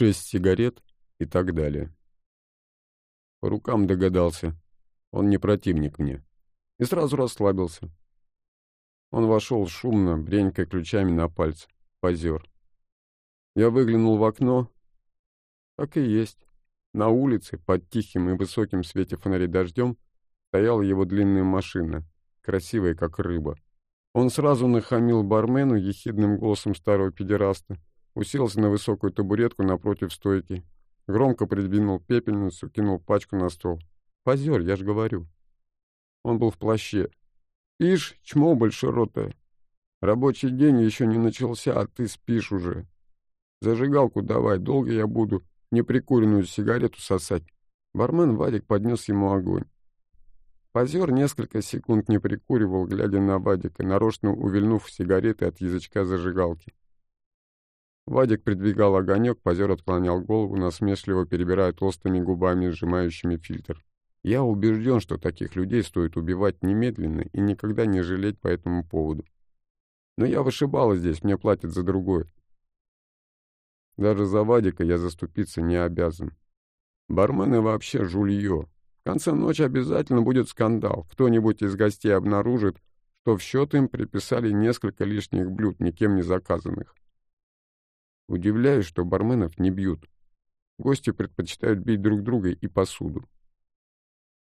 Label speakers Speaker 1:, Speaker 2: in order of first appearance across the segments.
Speaker 1: шесть сигарет и так далее. По рукам догадался. Он не противник мне. И сразу расслабился. Он вошел шумно, бренькой ключами на пальце. Позер. Я выглянул в окно. Так и есть. На улице, под тихим и высоким свете фонарей дождем, стояла его длинная машина, красивая, как рыба. Он сразу нахамил бармену ехидным голосом старого педераста, уселся на высокую табуретку напротив стойки, громко придвинул пепельницу, кинул пачку на стол. «Позер, я ж говорю». Он был в плаще. «Ишь, чмо большеротое. Рабочий день еще не начался, а ты спишь уже. Зажигалку давай, долго я буду неприкуренную сигарету сосать». Бармен Вадик поднес ему огонь. Позер несколько секунд не прикуривал, глядя на Вадика, нарочно увильнув сигареты от язычка зажигалки. Вадик придвигал огонек, позер отклонял голову, насмешливо перебирая толстыми губами, сжимающими фильтр. Я убежден, что таких людей стоит убивать немедленно и никогда не жалеть по этому поводу. Но я вышибала здесь, мне платят за другое. Даже за Вадика я заступиться не обязан. Бармены вообще жулье. В конце ночи обязательно будет скандал. Кто-нибудь из гостей обнаружит, что в счет им приписали несколько лишних блюд, никем не заказанных. Удивляюсь, что барменов не бьют. Гости предпочитают бить друг друга и посуду.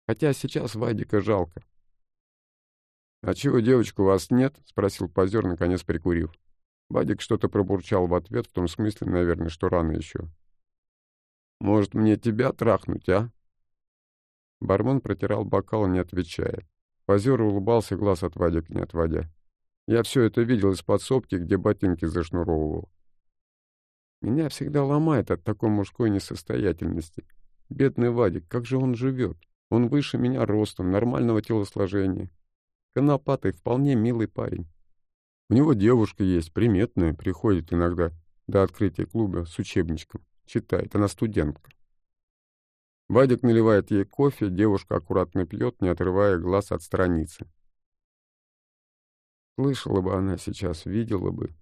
Speaker 1: Хотя сейчас Вадика жалко. «А чего, девочку, вас нет?» — спросил позер, наконец прикурив. Вадик что-то пробурчал в ответ, в том смысле, наверное, что рано еще. «Может, мне тебя трахнуть, а?» Бармен протирал бокал, не отвечая. Позер улыбался, глаз от Вадика не отводя. Я все это видел из подсобки, где ботинки зашнуровывал. Меня всегда ломает от такой мужской несостоятельности. Бедный Вадик, как же он живет? Он выше меня ростом, нормального телосложения. Конопатый, вполне милый парень. У него девушка есть, приметная, приходит иногда до открытия клуба с учебничком. Читает, она студентка. Вадик наливает ей кофе, девушка аккуратно пьет, не отрывая глаз от страницы. Слышала бы она сейчас, видела бы.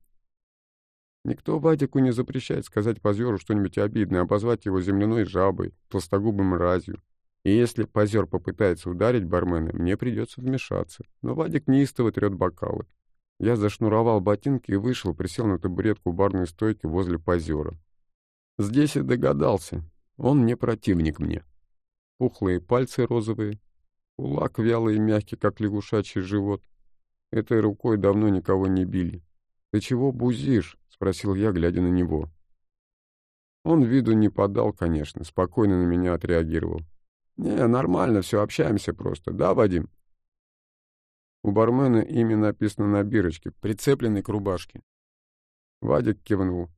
Speaker 1: Никто Вадику не запрещает сказать позеру что-нибудь обидное, обозвать его земляной жабой, толстогубым мразью. И если позер попытается ударить бармена, мне придется вмешаться. Но Вадик неистово трет бокалы. Я зашнуровал ботинки и вышел, присел на табуретку барной стойки возле позера. Здесь и догадался. Он не противник мне. Пухлые пальцы розовые, кулак вялый и мягкий, как лягушачий живот. Этой рукой давно никого не били. «Ты чего бузишь?» — спросил я, глядя на него. Он виду не подал, конечно, спокойно на меня отреагировал. «Не, нормально, все, общаемся просто. Да, Вадим?» У бармена имя написано на бирочке, прицепленной к рубашке. Вадик кивнул.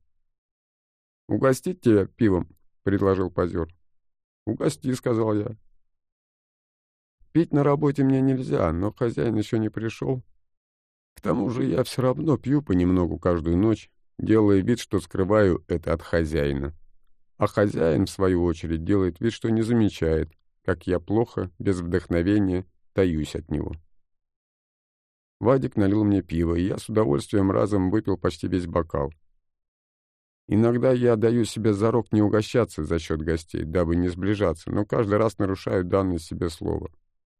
Speaker 1: «Угостить тебя пивом?» предложил позер. «Угости», — сказал я. «Пить на работе мне нельзя, но хозяин еще не пришел. К тому же я все равно пью понемногу каждую ночь, делая вид, что скрываю это от хозяина. А хозяин, в свою очередь, делает вид, что не замечает, как я плохо, без вдохновения, таюсь от него. Вадик налил мне пиво, и я с удовольствием разом выпил почти весь бокал. Иногда я даю себе зарок не угощаться за счет гостей, дабы не сближаться, но каждый раз нарушаю данное себе слово.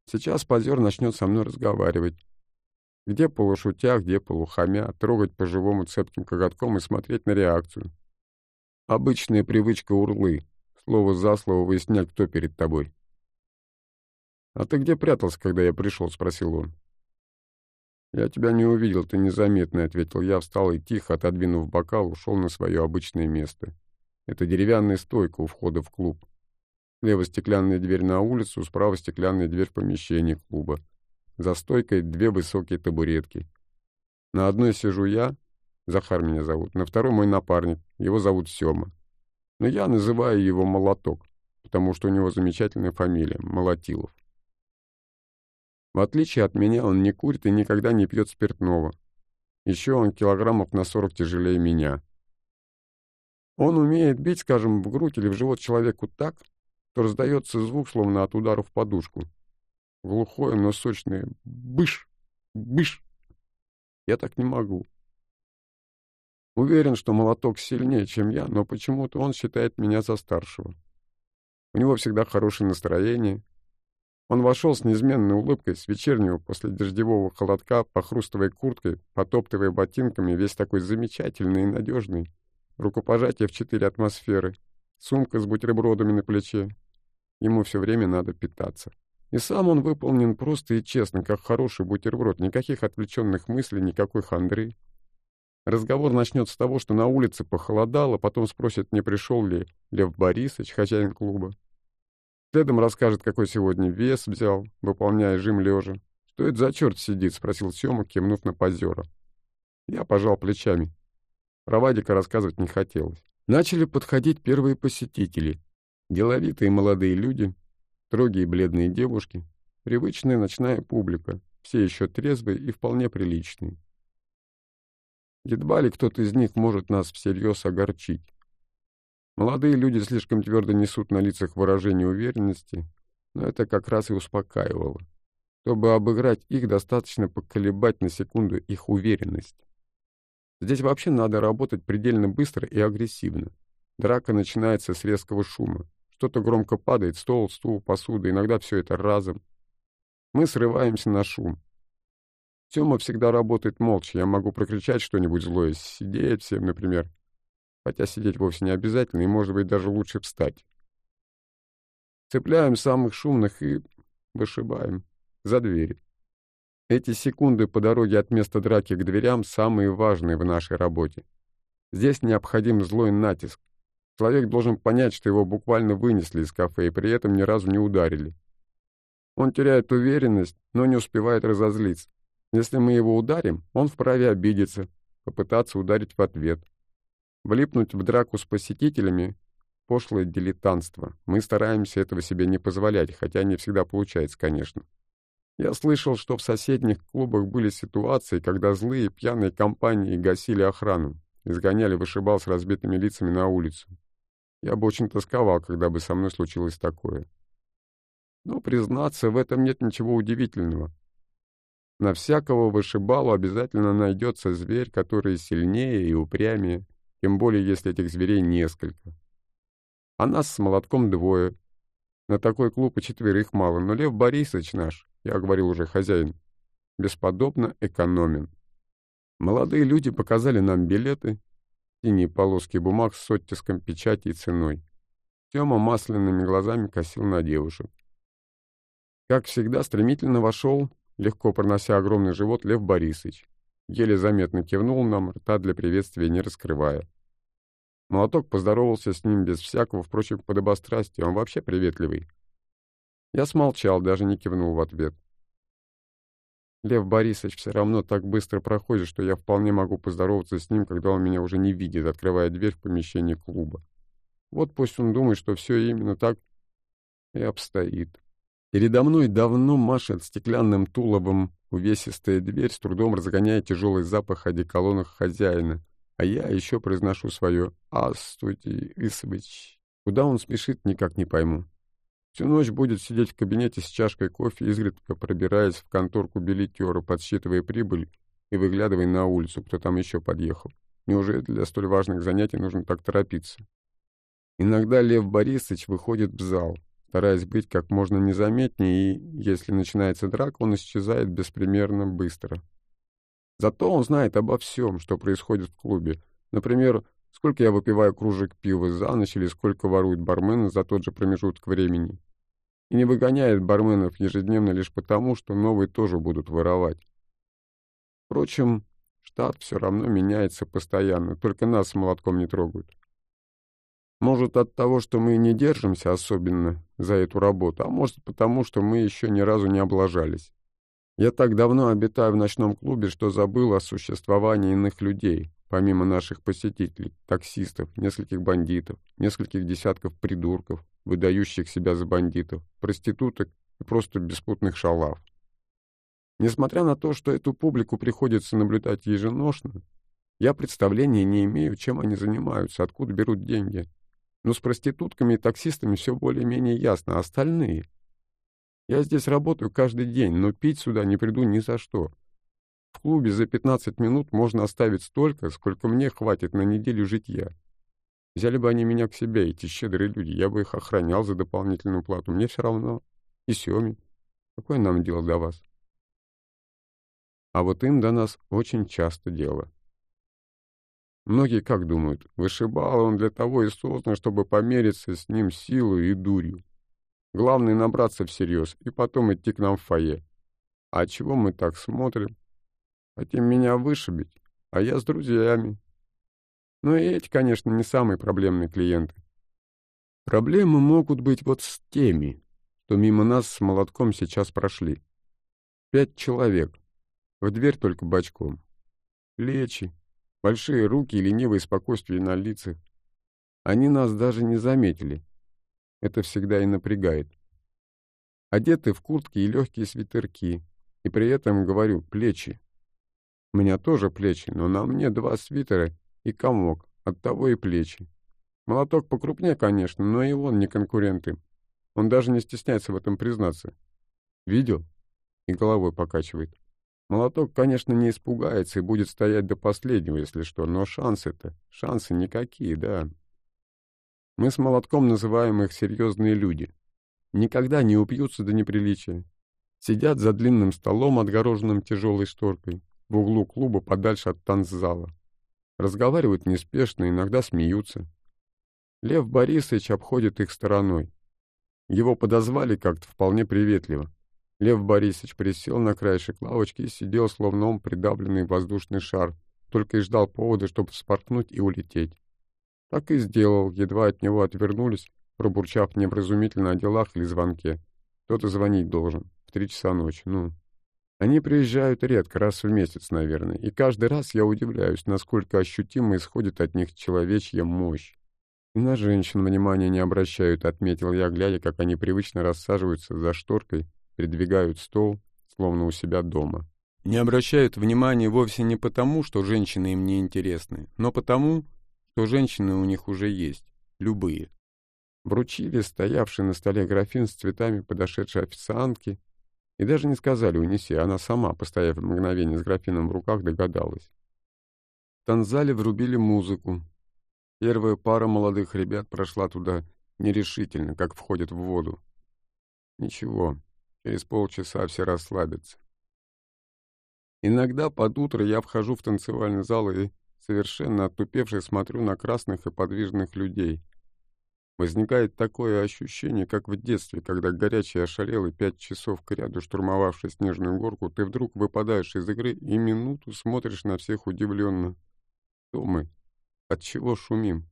Speaker 1: Сейчас позер начнет со мной разговаривать. Где полушутя, где полухамя, трогать по-живому цепким коготком и смотреть на реакцию. Обычная привычка урлы. Слово за слово выяснять, кто перед тобой. «А ты где прятался, когда я пришел?» — спросил он. «Я тебя не увидел, ты незаметный», — ответил я, встал и, тихо отодвинув бокал, ушел на свое обычное место. Это деревянная стойка у входа в клуб. Слева стеклянная дверь на улицу, справа стеклянная дверь в помещение клуба. За стойкой две высокие табуретки. На одной сижу я, Захар меня зовут, на второй мой напарник, его зовут Сёма. Но я называю его Молоток, потому что у него замечательная фамилия — Молотилов. В отличие от меня, он не курит и никогда не пьет спиртного. Еще он килограммов на 40 тяжелее меня. Он умеет бить, скажем, в грудь или в живот человеку так, что раздается звук, словно от удара в подушку. Глухое, но сочное «быш! Быш!» Я так не могу. Уверен, что молоток сильнее, чем я, но почему-то он считает меня за старшего. У него всегда хорошее настроение. Он вошел с неизменной улыбкой с вечернего после дождевого холодка, похрустывая курткой, потоптывая ботинками, весь такой замечательный и надежный. Рукопожатие в четыре атмосферы, сумка с бутербродами на плече. Ему все время надо питаться. И сам он выполнен просто и честно, как хороший бутерброд, никаких отвлеченных мыслей, никакой хандры. Разговор начнется с того, что на улице похолодало, потом спросит, не пришел ли Лев Борисович, хозяин клуба. Следом расскажет, какой сегодня вес взял, выполняя жим лежа. «Что это за черт сидит?» — спросил Сёма, кивнув на позера. Я пожал плечами. Про Вадика рассказывать не хотелось. Начали подходить первые посетители. Деловитые молодые люди, строгие бледные девушки, привычная ночная публика, все еще трезвые и вполне приличные. Едва ли кто-то из них может нас всерьез огорчить. Молодые люди слишком твердо несут на лицах выражение уверенности, но это как раз и успокаивало. Чтобы обыграть их, достаточно поколебать на секунду их уверенность. Здесь вообще надо работать предельно быстро и агрессивно. Драка начинается с резкого шума. Что-то громко падает, стол, стул, посуда, иногда все это разом. Мы срываемся на шум. Тёма всегда работает молча, я могу прокричать что-нибудь злое, сидеть всем, например. Хотя сидеть вовсе не обязательно, и, может быть, даже лучше встать. Цепляем самых шумных и вышибаем за двери. Эти секунды по дороге от места драки к дверям самые важные в нашей работе. Здесь необходим злой натиск. Человек должен понять, что его буквально вынесли из кафе и при этом ни разу не ударили. Он теряет уверенность, но не успевает разозлиться. Если мы его ударим, он вправе обидеться, попытаться ударить в ответ. Влипнуть в драку с посетителями — пошлое дилетантство. Мы стараемся этого себе не позволять, хотя не всегда получается, конечно. Я слышал, что в соседних клубах были ситуации, когда злые пьяные компании гасили охрану, изгоняли вышибал с разбитыми лицами на улицу. Я бы очень тосковал, когда бы со мной случилось такое. Но, признаться, в этом нет ничего удивительного. На всякого вышибалу обязательно найдется зверь, который сильнее и упрямее, тем более если этих зверей несколько. А нас с молотком двое. На такой клуб и четверых мало, но Лев Борисович наш, я говорил уже хозяин, бесподобно экономен. Молодые люди показали нам билеты, синие полоски бумаг с оттиском печати и ценой. Тёма масляными глазами косил на девушек. Как всегда, стремительно вошел легко пронося огромный живот, Лев Борисович. Еле заметно кивнул нам, рта для приветствия не раскрывая. Молоток поздоровался с ним без всякого, впрочем, подобострастия, он вообще приветливый. Я смолчал, даже не кивнул в ответ. Лев Борисович все равно так быстро проходит, что я вполне могу поздороваться с ним, когда он меня уже не видит, открывая дверь в помещение клуба. Вот пусть он думает, что все именно так и обстоит. Передо мной давно машет стеклянным туловом увесистая дверь, с трудом разгоняя тяжелый запах одеколонах хозяина. А я еще произношу свое «Астуйте, Исович». Куда он спешит, никак не пойму. Всю ночь будет сидеть в кабинете с чашкой кофе, изредка пробираясь в конторку билетера, подсчитывая прибыль и выглядывая на улицу, кто там еще подъехал. Неужели для столь важных занятий нужно так торопиться? Иногда Лев Борисович выходит в зал, стараясь быть как можно незаметнее, и, если начинается драка, он исчезает беспримерно быстро. Зато он знает обо всем, что происходит в клубе. Например, сколько я выпиваю кружек пива за ночь или сколько ворует бармены за тот же промежуток времени. И не выгоняет барменов ежедневно лишь потому, что новые тоже будут воровать. Впрочем, штат все равно меняется постоянно, только нас молотком не трогают. Может, от того, что мы не держимся особенно за эту работу, а может, потому, что мы еще ни разу не облажались. Я так давно обитаю в ночном клубе, что забыл о существовании иных людей, помимо наших посетителей, таксистов, нескольких бандитов, нескольких десятков придурков, выдающих себя за бандитов, проституток и просто беспутных шалав. Несмотря на то, что эту публику приходится наблюдать еженошно, я представления не имею, чем они занимаются, откуда берут деньги. Но с проститутками и таксистами все более-менее ясно, а остальные... Я здесь работаю каждый день, но пить сюда не приду ни за что. В клубе за 15 минут можно оставить столько, сколько мне хватит на неделю житья. Взяли бы они меня к себе, эти щедрые люди, я бы их охранял за дополнительную плату. Мне все равно. И Семе. Какое нам дело до вас? А вот им до нас очень часто дело. Многие как думают, вышибал он для того и создан, чтобы помериться с ним силой и дурью. Главное набраться всерьез и потом идти к нам в фойе. А чего мы так смотрим? Хотим меня вышибить, а я с друзьями. Но и эти, конечно, не самые проблемные клиенты. Проблемы могут быть вот с теми, что мимо нас с молотком сейчас прошли. Пять человек. В дверь только бочком. Плечи, большие руки и ленивое спокойствие на лицах. Они нас даже не заметили. Это всегда и напрягает. Одеты в куртки и легкие свитерки. И при этом, говорю, плечи. У меня тоже плечи, но на мне два свитера и комок, оттого и плечи. Молоток покрупнее, конечно, но и он не конкуренты. Он даже не стесняется в этом признаться. Видел? И головой покачивает. Молоток, конечно, не испугается и будет стоять до последнего, если что, но шансы-то, шансы никакие, да. Мы с молотком называем их серьезные люди. Никогда не упьются до неприличия. Сидят за длинным столом, отгороженным тяжелой шторкой, в углу клуба подальше от танцзала. Разговаривают неспешно, иногда смеются. Лев Борисович обходит их стороной. Его подозвали как-то вполне приветливо. Лев Борисович присел на краешек лавочки и сидел, словно он придавленный воздушный шар, только и ждал повода, чтобы споркнуть и улететь. Так и сделал, едва от него отвернулись, пробурчав невразумительно о делах или звонке. Кто-то звонить должен, в три часа ночи, ну. Они приезжают редко, раз в месяц, наверное, и каждый раз я удивляюсь, насколько ощутимо исходит от них человечья мощь. На женщин внимания не обращают, отметил я, глядя, как они привычно рассаживаются за шторкой передвигают стол, словно у себя дома. Не обращают внимания вовсе не потому, что женщины им не интересны, но потому, что женщины у них уже есть, любые. Вручили стоявший на столе графин с цветами подошедшей официантки и даже не сказали «унеси», она сама, постояв мгновение с графином в руках, догадалась. В танзале врубили музыку. Первая пара молодых ребят прошла туда нерешительно, как входят в воду. Ничего, Через полчаса все расслабятся. Иногда под утро я вхожу в танцевальный зал и, совершенно оттупевший, смотрю на красных и подвижных людей. Возникает такое ощущение, как в детстве, когда горячий ошалелый пять часов к ряду штурмовавший снежную горку, ты вдруг выпадаешь из игры и минуту смотришь на всех удивленно. Кто мы? От чего шумим?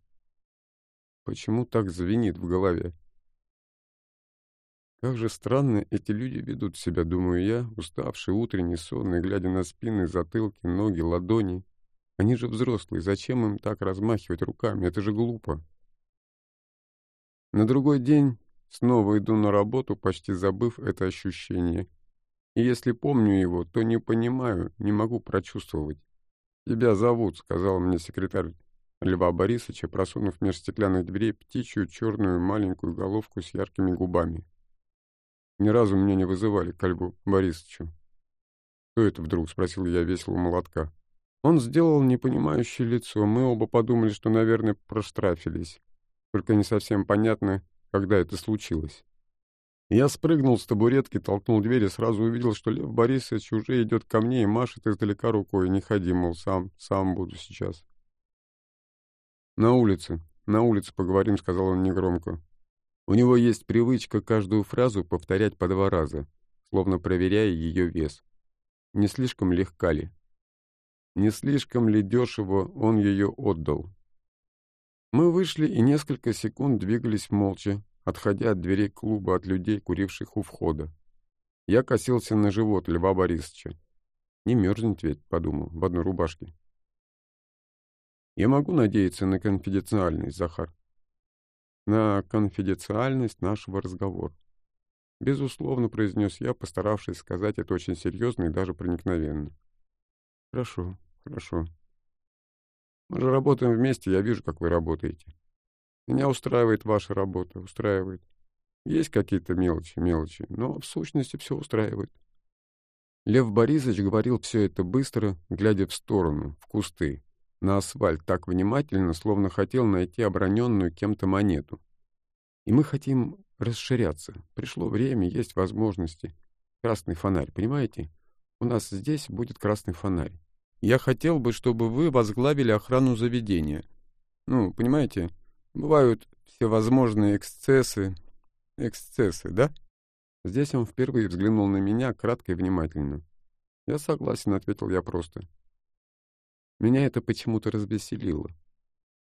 Speaker 1: Почему так звенит в голове? Как же странно эти люди ведут себя, думаю я, уставший, утренний, сонный, глядя на спины, затылки, ноги, ладони. Они же взрослые, зачем им так размахивать руками? Это же глупо. На другой день снова иду на работу, почти забыв это ощущение. И если помню его, то не понимаю, не могу прочувствовать. «Тебя зовут», — сказал мне секретарь Льва Борисовича, просунув меж стеклянных дверей птичью черную маленькую головку с яркими губами. Ни разу меня не вызывали к Альбу Борисовичу. «Кто это вдруг?» — спросил я весело молотка. Он сделал непонимающее лицо. Мы оба подумали, что, наверное, проштрафились. Только не совсем понятно, когда это случилось. Я спрыгнул с табуретки, толкнул дверь и сразу увидел, что Лев Борисович уже идет ко мне и машет издалека рукой. Не ходи, мол, сам, сам буду сейчас. «На улице, на улице поговорим», — сказал он негромко. У него есть привычка каждую фразу повторять по два раза, словно проверяя ее вес. Не слишком легка ли? Не слишком ли дешево он ее отдал? Мы вышли и несколько секунд двигались молча, отходя от дверей клуба от людей, куривших у входа. Я косился на живот Льва Борисовича. Не мерзнет ведь, подумал, в одной рубашке. Я могу надеяться на конфиденциальность, Захар на конфиденциальность нашего разговора. Безусловно, произнес я, постаравшись сказать это очень серьезно и даже проникновенно. Хорошо, хорошо. Мы же работаем вместе, я вижу, как вы работаете. Меня устраивает ваша работа, устраивает. Есть какие-то мелочи, мелочи, но в сущности все устраивает. Лев Борисович говорил все это быстро, глядя в сторону, в кусты, на асфальт так внимательно, словно хотел найти оброненную кем-то монету. И мы хотим расширяться. Пришло время, есть возможности. Красный фонарь, понимаете? У нас здесь будет красный фонарь. Я хотел бы, чтобы вы возглавили охрану заведения. Ну, понимаете, бывают всевозможные эксцессы. Эксцессы, да? Здесь он впервые взглянул на меня кратко и внимательно. «Я согласен», — ответил я просто. Меня это почему-то развеселило.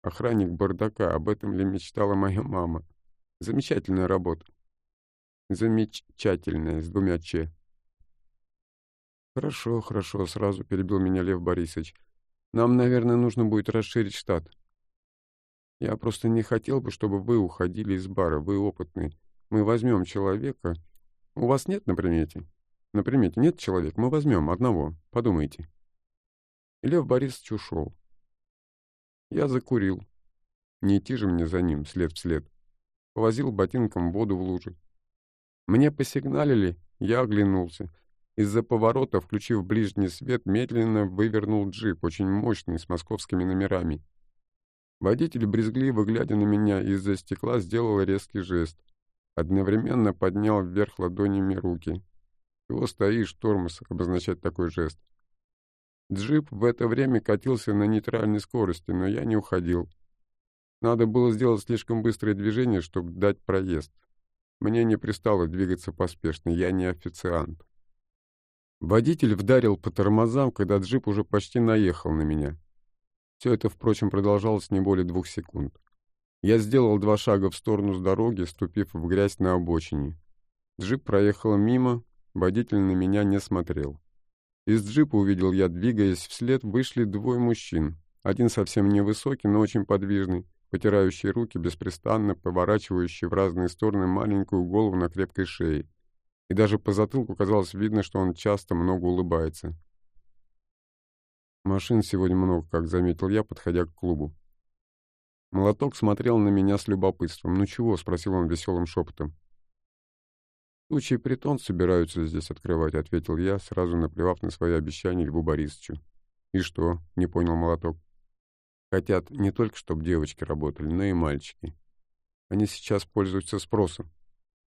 Speaker 1: Охранник бардака, об этом ли мечтала моя мама? Замечательная работа. Замечательная, с двумя «ч». «Хорошо, хорошо», — сразу перебил меня Лев Борисович. «Нам, наверное, нужно будет расширить штат. Я просто не хотел бы, чтобы вы уходили из бара, вы опытный. Мы возьмем человека, у вас нет на примете? На примете нет человека? Мы возьмем одного. Подумайте. И Лев Борисович ушел. Я закурил. Не идти же мне за ним, след в след. Повозил ботинком воду в луже. Мне посигналили, я оглянулся. Из-за поворота, включив ближний свет, медленно вывернул джип, очень мощный, с московскими номерами. Водитель, брезгливо глядя на меня из-за стекла, сделал резкий жест. Одновременно поднял вверх ладонями руки. Его стоишь, тормоз, обозначать такой жест. Джип в это время катился на нейтральной скорости, но я не уходил. Надо было сделать слишком быстрое движение, чтобы дать проезд. Мне не пристало двигаться поспешно, я не официант. Водитель вдарил по тормозам, когда джип уже почти наехал на меня. Все это, впрочем, продолжалось не более двух секунд. Я сделал два шага в сторону с дороги, ступив в грязь на обочине. Джип проехал мимо, водитель на меня не смотрел. Из джипа увидел я, двигаясь вслед, вышли двое мужчин. Один совсем невысокий, но очень подвижный, потирающий руки, беспрестанно поворачивающий в разные стороны маленькую голову на крепкой шее. И даже по затылку казалось видно, что он часто много улыбается. Машин сегодня много, как заметил я, подходя к клубу. Молоток смотрел на меня с любопытством. «Ну чего?» — спросил он веселым шепотом. «Случай притон собираются здесь открывать», — ответил я, сразу наплевав на свои обещания Льву Борисовичу. «И что?» — не понял Молоток. «Хотят не только, чтобы девочки работали, но и мальчики. Они сейчас пользуются спросом.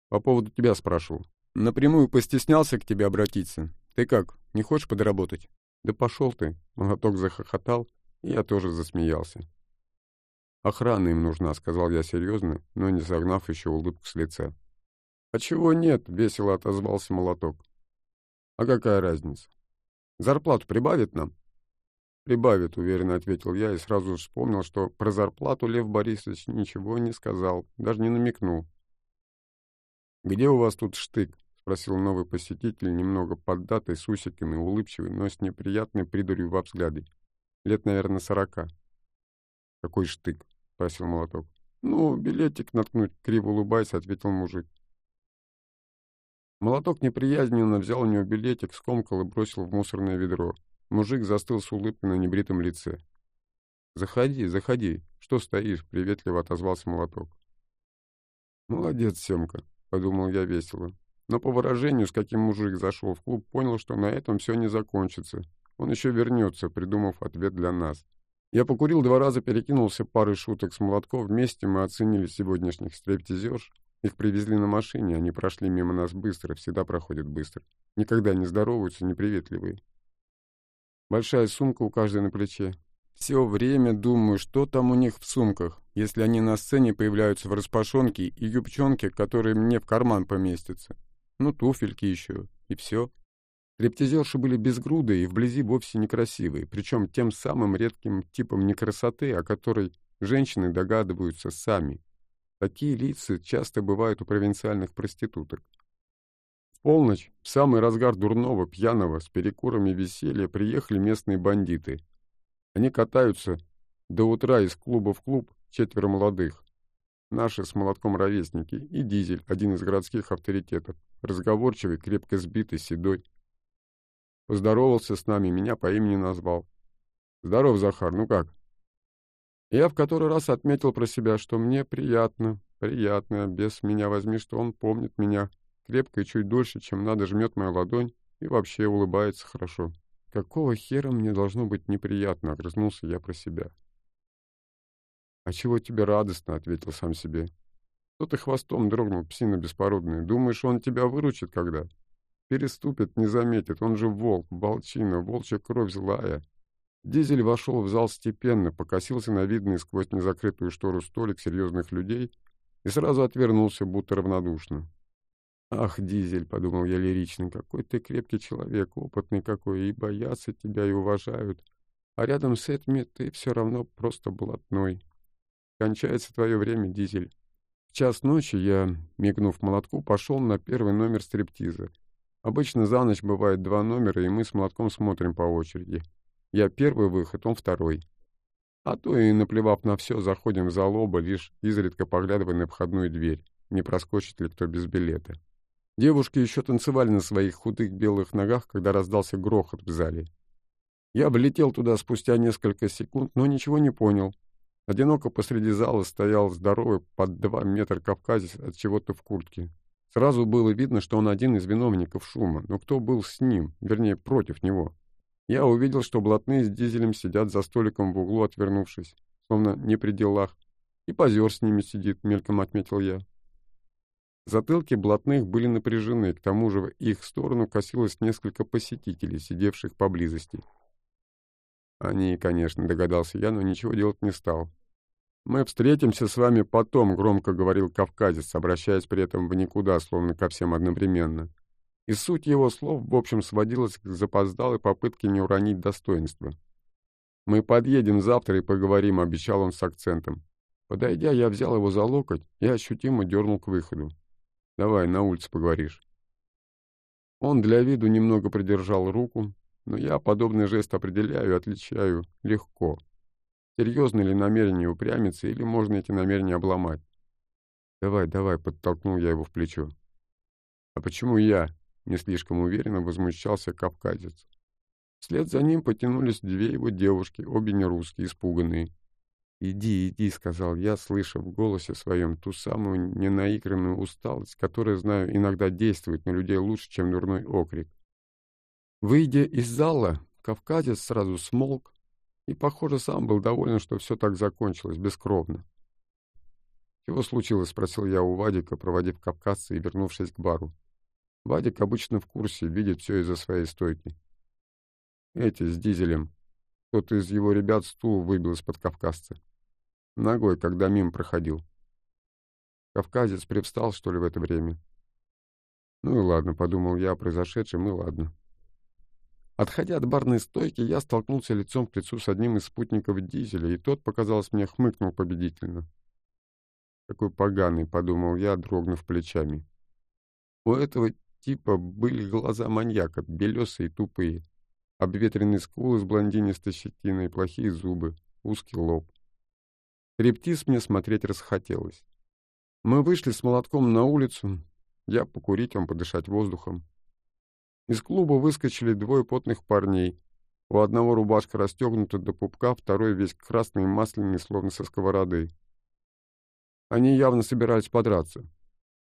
Speaker 1: По поводу тебя спрашивал. Напрямую постеснялся к тебе обратиться. Ты как, не хочешь подработать?» «Да пошел ты!» — Молоток захохотал, и я тоже засмеялся. «Охрана им нужна», — сказал я серьезно, но не согнав еще улыбку с лица. «А чего нет?» — весело отозвался молоток. «А какая разница? Зарплату прибавит нам?» «Прибавит», — уверенно ответил я и сразу вспомнил, что про зарплату Лев Борисович ничего не сказал, даже не намекнул. «Где у вас тут штык?» — спросил новый посетитель, немного поддатый, с усиками, улыбчивый, но с неприятной придурью во взгляде. Лет, наверное, сорока. «Какой штык?» — спросил молоток. «Ну, билетик наткнуть», — криво улыбаясь, ответил мужик. Молоток неприязненно взял у него билетик, скомкал и бросил в мусорное ведро. Мужик застыл с улыбкой на небритом лице. «Заходи, заходи. Что стоишь?» — приветливо отозвался молоток. «Молодец, Семка», — подумал я весело. Но по выражению, с каким мужик зашел в клуб, понял, что на этом все не закончится. Он еще вернется, придумав ответ для нас. Я покурил два раза, перекинулся парой шуток с молотков. Вместе мы оценили сегодняшних стриптизерш. Их привезли на машине, они прошли мимо нас быстро, всегда проходят быстро. Никогда не здороваются, неприветливые. Большая сумка у каждой на плече. Все время думаю, что там у них в сумках, если они на сцене появляются в распашонке и юбчонке, которые мне в карман поместятся. Ну, туфельки еще, и все. Рептизерши были безгрудые и вблизи вовсе некрасивые, причем тем самым редким типом некрасоты, о которой женщины догадываются сами. Такие лица часто бывают у провинциальных проституток. В полночь, в самый разгар дурного, пьяного, с перекурами веселья, приехали местные бандиты. Они катаются до утра из клуба в клуб четверо молодых. Наши с молотком ровесники и Дизель, один из городских авторитетов, разговорчивый, крепко сбитый, седой. Поздоровался с нами, меня по имени назвал. «Здоров, Захар, ну как?» Я в который раз отметил про себя, что мне приятно, приятно, без меня возьми, что он помнит меня, крепко и чуть дольше, чем надо жмет мою ладонь, И вообще улыбается хорошо. Какого хера мне должно быть неприятно, огрызнулся я про себя. «А чего тебе радостно?» — ответил сам себе. «Что ты хвостом дрогнул, псина беспородная? Думаешь, он тебя выручит когда?» «Переступит, не заметит, он же волк, волчина, волчья кровь злая». Дизель вошел в зал степенно, покосился на видный сквозь незакрытую штору столик серьезных людей и сразу отвернулся, будто равнодушно. «Ах, Дизель», — подумал я лирично, — «какой ты крепкий человек, опытный какой, и боятся тебя, и уважают. А рядом с этими ты все равно просто блатной. Кончается твое время, Дизель». Час ночи я, мигнув молотку, пошел на первый номер стриптиза. Обычно за ночь бывает два номера, и мы с молотком смотрим по очереди. Я первый выход, он второй. А то и, наплевав на все, заходим в зал оба, лишь изредка поглядывая на входную дверь, не проскочит ли кто без билета. Девушки еще танцевали на своих худых белых ногах, когда раздался грохот в зале. Я влетел туда спустя несколько секунд, но ничего не понял. Одиноко посреди зала стоял здоровый под два метра кавказец от чего-то в куртке. Сразу было видно, что он один из виновников шума, но кто был с ним, вернее, против него? Я увидел, что блатные с дизелем сидят за столиком в углу, отвернувшись, словно не при делах, и позер с ними сидит, мельком отметил я. Затылки блатных были напряжены, к тому же в их сторону косилось несколько посетителей, сидевших поблизости. Они, конечно, догадался я, но ничего делать не стал. «Мы встретимся с вами потом», — громко говорил кавказец, обращаясь при этом в никуда, словно ко всем одновременно. И суть его слов, в общем, сводилась к запоздалой попытке не уронить достоинства. «Мы подъедем завтра и поговорим», — обещал он с акцентом. Подойдя, я взял его за локоть и ощутимо дернул к выходу. Давай, на улице поговоришь. Он для виду немного придержал руку, но я подобный жест определяю и отличаю легко. Серьезно ли намерение упрямиться, или можно эти намерения обломать? «Давай, давай», — подтолкнул я его в плечо. «А почему я?» — не слишком уверенно возмущался кавказец. Вслед за ним потянулись две его девушки, обе не русские, испуганные. «Иди, иди», — сказал я, слыша в голосе своем ту самую ненаигранную усталость, которая, знаю, иногда действует на людей лучше, чем дурной окрик. Выйдя из зала, кавказец сразу смолк и, похоже, сам был доволен, что все так закончилось, бескровно. «Чего случилось?» — спросил я у Вадика, проводив кавказца и вернувшись к бару. Вадик обычно в курсе, видит все из-за своей стойки. Эти с дизелем. Кто-то из его ребят стул выбил из-под кавказца. Ногой, когда мимо проходил. Кавказец привстал, что ли, в это время? Ну и ладно, подумал я о произошедшем, и ладно. Отходя от барной стойки, я столкнулся лицом к лицу с одним из спутников дизеля, и тот, показалось мне, хмыкнул победительно. Какой поганый, подумал я, дрогнув плечами. У этого типа были глаза маньяка, белесые и тупые, обветренные скулы с блондинистой щетиной, плохие зубы, узкий лоб. Рептиз мне смотреть расхотелось. Мы вышли с молотком на улицу, я покурить, он подышать воздухом. Из клуба выскочили двое потных парней. У одного рубашка расстегнута до пупка, второй весь красный и масляный, словно со сковороды. Они явно собирались подраться.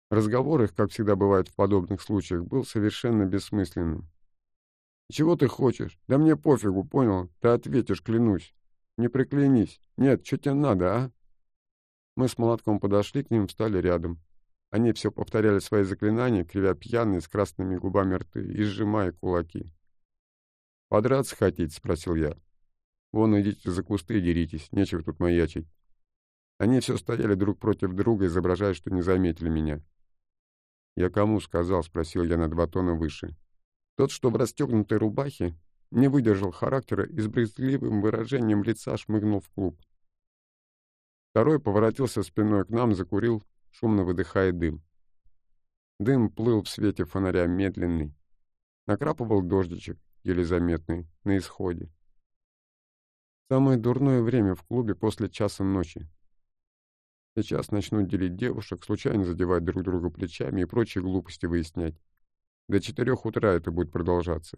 Speaker 1: Разговор их, как всегда бывает в подобных случаях, был совершенно бессмысленным. «Чего ты хочешь? Да мне пофигу, понял? Ты ответишь, клянусь». Не приклянись. Нет, что тебе надо, а? Мы с молотком подошли к ним, встали рядом. Они все повторяли свои заклинания, кривя пьяные, с красными губами рты и сжимая кулаки. «Подраться хотите?» — спросил я. «Вон идите за кусты и деритесь, нечего тут маячить». Они все стояли друг против друга, изображая, что не заметили меня. «Я кому сказал?» — спросил я на два тона выше. Тот, что в расстегнутой рубахе, не выдержал характера и с брезгливым выражением лица шмыгнул в клуб. Второй поворотился спиной к нам, закурил, шумно выдыхая дым. Дым плыл в свете фонаря медленный. Накрапывал дождичек, еле заметный, на исходе. Самое дурное время в клубе после часа ночи. Сейчас начнут делить девушек, случайно задевать друг друга плечами и прочие глупости выяснять. До четырех утра это будет продолжаться.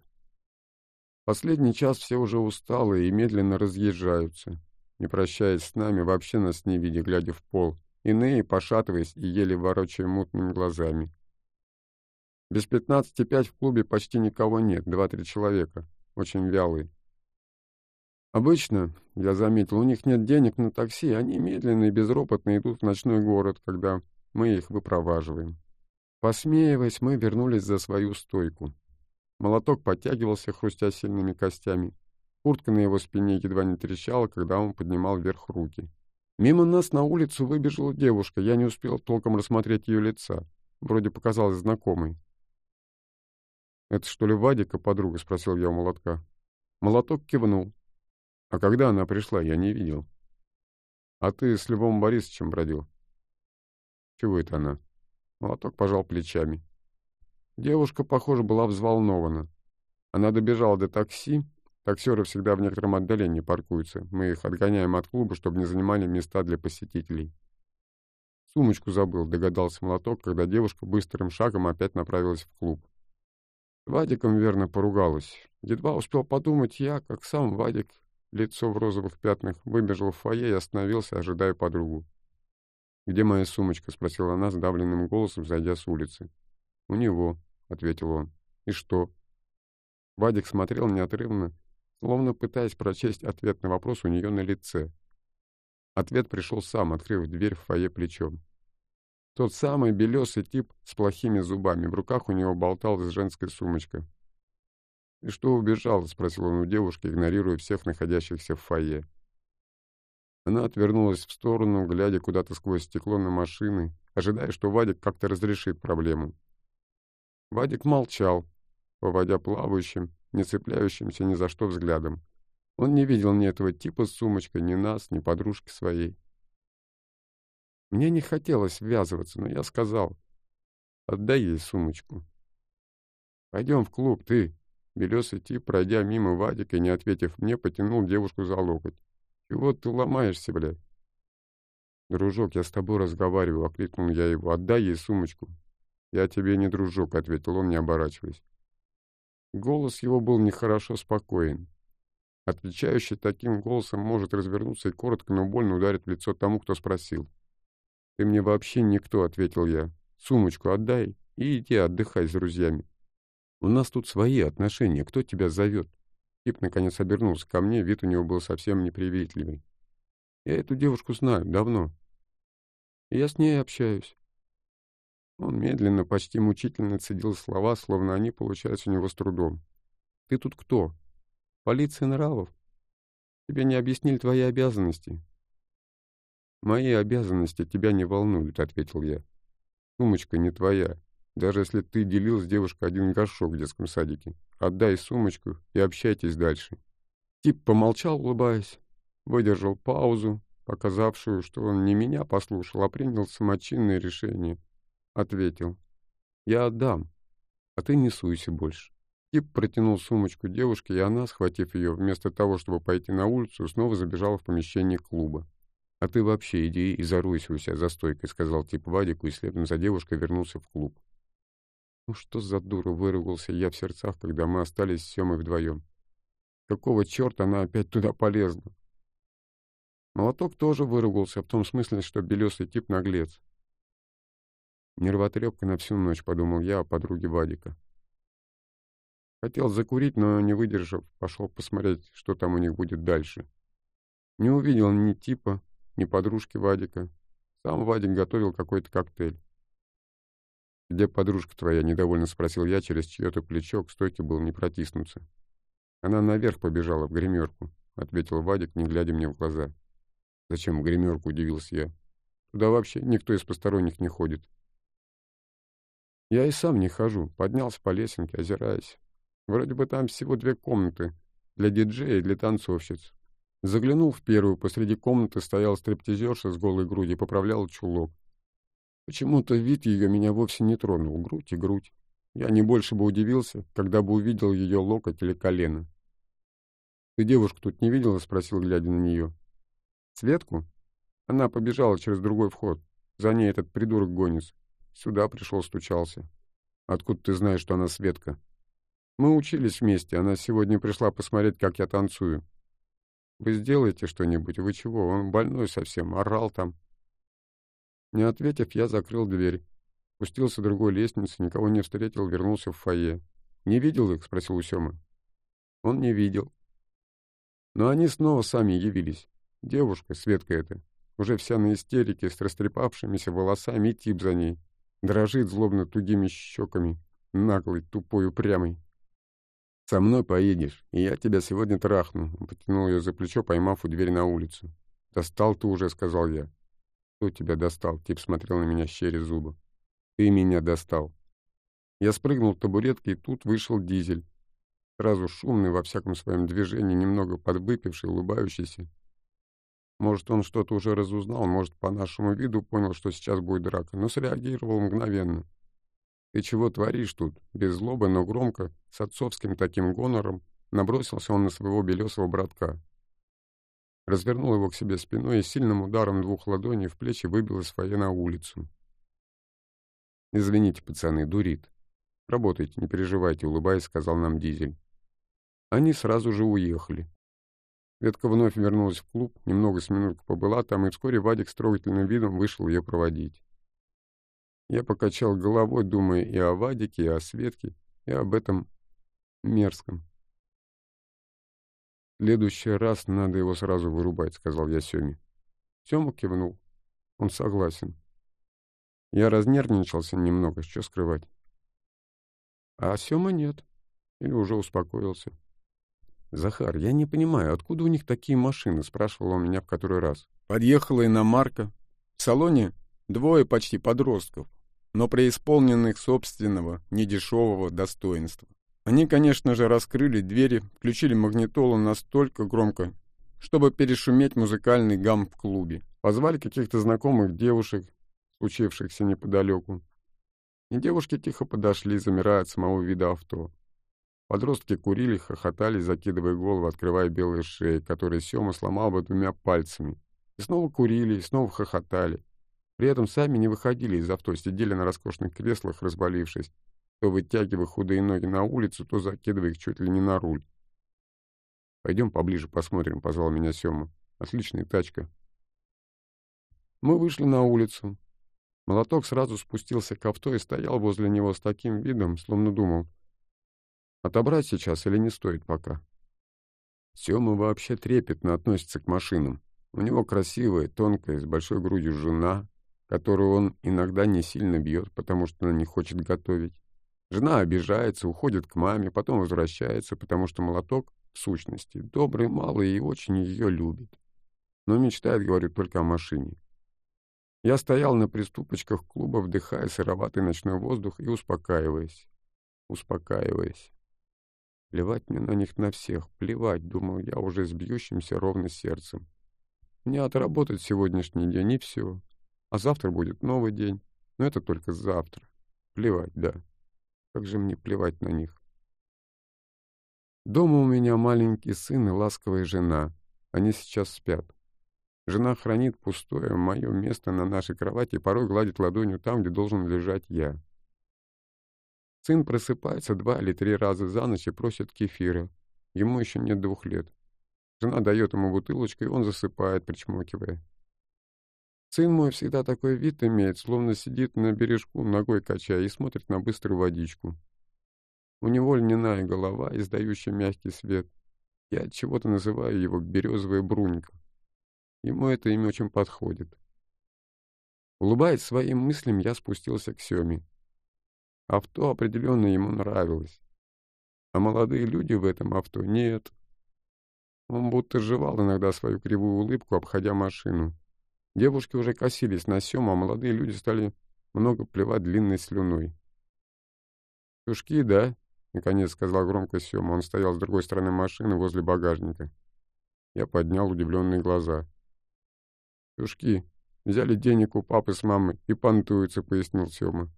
Speaker 1: Последний час все уже усталые и медленно разъезжаются, не прощаясь с нами, вообще нас не видя, глядя в пол, иные, пошатываясь и еле ворочая мутными глазами. Без пятнадцати пять в клубе почти никого нет, два-три человека. Очень вялые. Обычно, я заметил, у них нет денег на такси, они медленно и безропотно идут в ночной город, когда мы их выпроваживаем. Посмеиваясь, мы вернулись за свою стойку. Молоток подтягивался, хрустя сильными костями. Куртка на его спине едва не трещала, когда он поднимал вверх руки. Мимо нас на улицу выбежала девушка, я не успел толком рассмотреть ее лица. Вроде показалась знакомой. «Это что ли Вадика, подруга?» — спросил я у молотка. Молоток кивнул. «А когда она пришла, я не видел». «А ты с Львом Борисовичем бродил?» «Чего это она?» Молоток пожал плечами. Девушка, похоже, была взволнована. Она добежала до такси, Таксеры всегда в некотором отдалении паркуются. Мы их отгоняем от клуба, чтобы не занимали места для посетителей. Сумочку забыл, догадался молоток, когда девушка быстрым шагом опять направилась в клуб. Вадиком верно поругалась. Едва успел подумать я, как сам Вадик, лицо в розовых пятнах, выбежал в фойе и остановился, ожидая подругу. «Где моя сумочка?» — спросила она сдавленным голосом, зайдя с улицы. «У него», — ответил он. «И что?» Вадик смотрел неотрывно, словно пытаясь прочесть ответ на вопрос у нее на лице. Ответ пришел сам, открыв дверь в фойе плечом. Тот самый белесый тип с плохими зубами. В руках у него болталась женская сумочка. «И что убежал?» — спросил он у девушки, игнорируя всех находящихся в фойе. Она отвернулась в сторону, глядя куда-то сквозь стекло на машины, ожидая, что Вадик как-то разрешит проблему. Вадик молчал, поводя плавающим, не цепляющимся ни за что взглядом. Он не видел ни этого типа с сумочкой, ни нас, ни подружки своей. Мне не хотелось ввязываться, но я сказал, отдай ей сумочку. Пойдем в клуб, ты. Белесый тип, пройдя мимо Вадика и не ответив мне, потянул девушку за локоть. Чего ты ломаешься, блядь? «Дружок, я с тобой разговариваю», — окликнул я его. «Отдай ей сумочку». «Я тебе не дружок», — ответил он, не оборачиваясь. Голос его был нехорошо спокоен. Отвечающий таким голосом может развернуться и коротко, но больно ударить в лицо тому, кто спросил. «Ты мне вообще никто», — ответил я. «Сумочку отдай и иди отдыхай с друзьями. У нас тут свои отношения, кто тебя зовет?» Тип наконец обернулся ко мне, вид у него был совсем неприветливый. «Я эту девушку знаю, давно. я с ней общаюсь. Он медленно, почти мучительно цедил слова, словно они получались у него с трудом. «Ты тут кто? Полиция нравов? Тебе не объяснили твои обязанности?» «Мои обязанности тебя не волнуют», — ответил я. «Сумочка не твоя, даже если ты делил с девушкой один горшок в детском садике. Отдай сумочку и общайтесь дальше». Тип помолчал, улыбаясь, выдержал паузу, показавшую, что он не меня послушал, а принял самочинное решение — ответил. «Я отдам, а ты не суйся больше». Тип протянул сумочку девушке, и она, схватив ее, вместо того, чтобы пойти на улицу, снова забежала в помещение клуба. «А ты вообще иди и заруйся у себя за стойкой», — сказал тип Вадику, и следом за девушкой вернулся в клуб. «Ну что за дура?» — выругался я в сердцах, когда мы остались с Семой вдвоем. «Какого черта она опять туда полезла?» Молоток тоже выругался, в том смысле, что белесый тип наглец. Нервотрепка на всю ночь, подумал я о подруге Вадика. Хотел закурить, но, не выдержав, пошел посмотреть, что там у них будет дальше. Не увидел ни типа, ни подружки Вадика. Сам Вадик готовил какой-то коктейль. «Где подружка твоя?» — недовольно спросил я, через чье-то плечо к стойке был не протиснуться. «Она наверх побежала, в гримерку», — ответил Вадик, не глядя мне в глаза. «Зачем в гримерку?» — удивился я. «Туда вообще никто из посторонних не ходит. Я и сам не хожу. Поднялся по лесенке, озираясь. Вроде бы там всего две комнаты. Для диджея и для танцовщиц. Заглянул в первую. Посреди комнаты стоял стриптизерша с голой грудью, поправлял чулок. Почему-то вид ее меня вовсе не тронул. Грудь и грудь. Я не больше бы удивился, когда бы увидел ее локоть или колено. «Ты девушку тут не видела?» — спросил, глядя на нее. «Светку?» Она побежала через другой вход. За ней этот придурок гонится. Сюда пришел, стучался. Откуда ты знаешь, что она Светка? Мы учились вместе. Она сегодня пришла посмотреть, как я танцую. Вы сделаете что-нибудь? Вы чего? Он больной совсем, орал там. Не ответив, я закрыл дверь. Спустился другой лестницы, никого не встретил, вернулся в фойе. «Не видел их?» — спросил у Сёмы. Он не видел. Но они снова сами явились. Девушка, Светка эта, уже вся на истерике, с растрепавшимися волосами, и тип за ней. Дрожит злобно тугими щеками, наглый, тупой, упрямый. «Со мной поедешь, и я тебя сегодня трахну», — потянул ее за плечо, поймав у двери на улицу. «Достал ты уже», — сказал я. «Кто тебя достал?» — тип смотрел на меня щери зубы. «Ты меня достал». Я спрыгнул с табуретки, и тут вышел дизель. Сразу шумный во всяком своем движении, немного подвыпивший, улыбающийся. Может, он что-то уже разузнал, может, по нашему виду понял, что сейчас будет драка, но среагировал мгновенно. «Ты чего творишь тут?» Без злобы, но громко, с отцовским таким гонором, набросился он на своего белесого братка. Развернул его к себе спиной и сильным ударом двух ладоней в плечи выбил из фойе на улицу. «Извините, пацаны, дурит. Работайте, не переживайте», — улыбаясь, сказал нам Дизель. Они сразу же уехали. Ветка вновь вернулась в клуб, немного с минутку побыла там, и вскоре Вадик с трогательным видом вышел ее проводить. Я покачал головой, думая и о Вадике, и о Светке, и об этом мерзком. «В следующий раз надо его сразу вырубать», — сказал я Семе. Сема кивнул. Он согласен. Я разнервничался немного, что скрывать. А Сема нет. Или уже успокоился. «Захар, я не понимаю, откуда у них такие машины?» — спрашивал он меня в который раз.
Speaker 2: Подъехала иномарка. В салоне двое почти подростков, но преисполненных собственного, недешевого достоинства. Они, конечно же, раскрыли двери, включили магнитолу настолько громко, чтобы перешуметь музыкальный гам в клубе. Позвали каких-то знакомых девушек, случившихся неподалеку. И девушки тихо подошли, замирая от самого вида авто. Подростки курили, хохотали, закидывая голову, открывая белые шеи, которые Сёма сломал бы двумя пальцами. И снова курили, и снова хохотали. При этом сами не выходили из авто, сидели на роскошных креслах, разболившись, то вытягивая худые ноги на улицу, то закидывая их чуть ли не на руль. «Пойдем поближе посмотрим», — позвал меня Сёма. «Отличная тачка». Мы вышли на улицу. Молоток сразу спустился к авто и стоял возле него с таким видом, словно думал — Отобрать сейчас или не стоит пока? Сёма вообще трепетно относится к машинам. У него красивая, тонкая, с большой грудью жена, которую он иногда не сильно бьет, потому что она не хочет готовить. Жена обижается, уходит к маме, потом возвращается, потому что молоток, в сущности, добрый, малый и очень ее любит. Но мечтает, говорю, только о машине. Я стоял на приступочках клуба, вдыхая сыроватый ночной воздух и успокаиваясь. Успокаиваясь. Плевать мне на них на всех, плевать, думал я уже с бьющимся ровно сердцем. Мне отработать сегодняшний день и все. А завтра будет новый день. Но это только завтра. Плевать, да. Как же мне плевать на них? Дома у меня маленький сын и ласковая жена. Они сейчас спят. Жена хранит пустое мое место на нашей кровати и порой гладит ладонью там, где должен лежать я. Сын просыпается два или три раза за ночь и просит кефира. Ему еще нет двух лет. Жена дает ему бутылочку, и он засыпает, причмокивая. Сын мой всегда такой вид имеет, словно сидит на бережку, ногой качая, и смотрит на быструю водичку. У него льняная голова, издающая мягкий свет. Я от чего-то называю его березовая брунька. Ему это имя очень подходит. Улыбаясь своим мыслям, я спустился к Семе. Авто определенно ему нравилось. А молодые люди в этом авто нет. Он будто жевал иногда свою кривую улыбку, обходя машину. Девушки уже косились на Сему, а молодые люди стали много плевать длинной слюной. «Тушки, да?» — наконец сказал громко Сема. Он стоял с другой стороны машины возле багажника. Я поднял удивленные глаза. «Тушки, взяли денег у папы с мамой и понтуются», — пояснил Сема.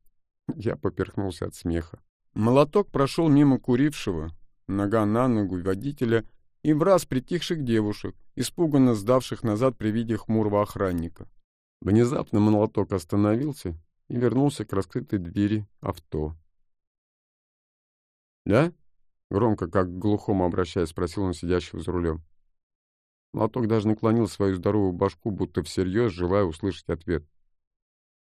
Speaker 2: Я поперхнулся от смеха. Молоток прошел мимо курившего, нога на ногу водителя и в раз притихших девушек, испуганно сдавших назад при виде хмурого охранника.
Speaker 1: Внезапно молоток остановился и вернулся к раскрытой двери авто. «Да?» — громко, как к глухому обращаясь, спросил он сидящего за рулем. Молоток даже наклонил свою здоровую башку, будто всерьез, желая услышать ответ.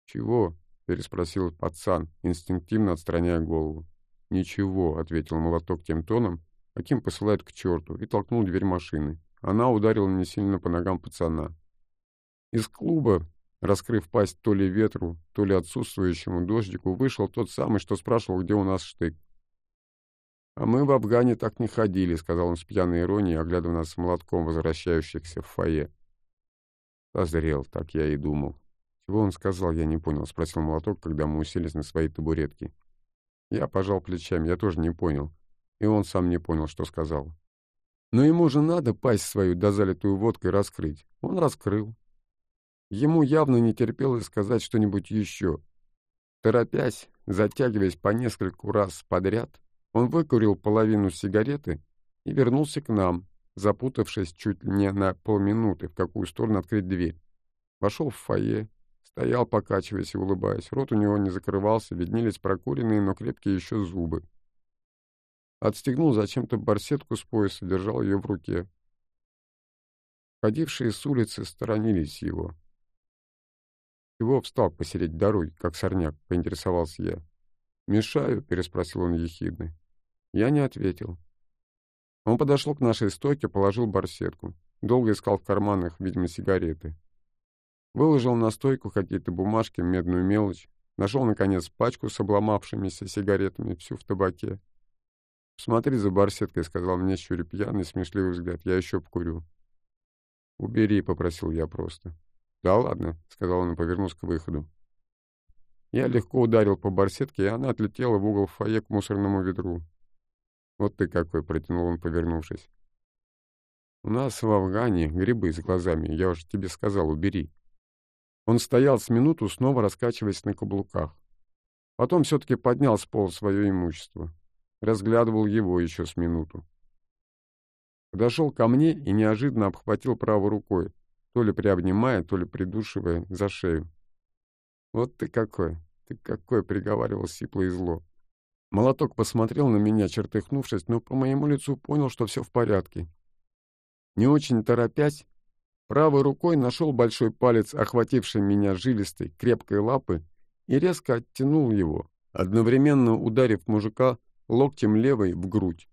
Speaker 1: «Чего?» Переспросил пацан, инстинктивно отстраняя голову. «Ничего», — ответил молоток тем тоном, каким посылает к черту, и толкнул дверь машины. Она ударила не сильно по ногам пацана. Из клуба, раскрыв пасть то ли ветру, то ли отсутствующему дождику, вышел тот самый, что спрашивал, где у нас штык. «А мы в Афгане так не ходили», — сказал он с пьяной иронией, оглядывая нас с молотком, возвращающихся в фойе. Созрел, так я и думал. Чего он сказал, я не понял, — спросил молоток, когда мы уселись на свои табуретки. Я пожал плечами, я тоже не понял. И он сам не понял, что сказал. Но ему же надо пасть свою дозалитую водкой раскрыть. Он раскрыл. Ему явно не терпелось сказать что-нибудь еще. Торопясь, затягиваясь по нескольку раз подряд, он выкурил половину сигареты и вернулся к нам, запутавшись чуть не на полминуты, в какую сторону открыть дверь. Вошел в фойе, стоял, покачиваясь и улыбаясь. Рот у него не закрывался, виднелись прокуренные, но крепкие еще зубы. Отстегнул зачем-то барсетку с пояса, держал ее в руке. Ходившие с улицы сторонились его. «Чего встал посередине дороги, как сорняк?» — поинтересовался я. «Мешаю?» — переспросил он ехидно. Я не ответил. Он подошел к нашей стойке, положил барсетку. Долго искал в карманах, видимо, сигареты. Выложил на стойку какие-то бумажки, медную мелочь. Нашел, наконец, пачку с обломавшимися сигаретами, всю в табаке. «Смотри за барсеткой», — сказал мне щуря пьяный, смешливый взгляд. «Я еще покурю». «Убери», — попросил я просто. «Да ладно», — сказал он и повернулся к выходу. Я легко ударил по барсетке, и она отлетела в угол фойе к мусорному ведру. «Вот ты какой!» — протянул он, повернувшись. «У нас в Афгане грибы с глазами, я уж тебе сказал, убери». Он стоял с минуту, снова раскачиваясь на каблуках. Потом все-таки поднял с пола свое имущество. Разглядывал его еще с минуту. Подошел ко мне и неожиданно обхватил правой рукой, то ли приобнимая, то ли придушивая за шею. «Вот ты какой! Ты какой!» — приговаривал сипло и зло. Молоток посмотрел на меня, чертыхнувшись, но по моему лицу понял, что все в порядке. Не очень торопясь, правой рукой нашел большой палец, охвативший меня жилистой, крепкой лапы, и резко оттянул его, одновременно ударив мужика локтем левой в грудь.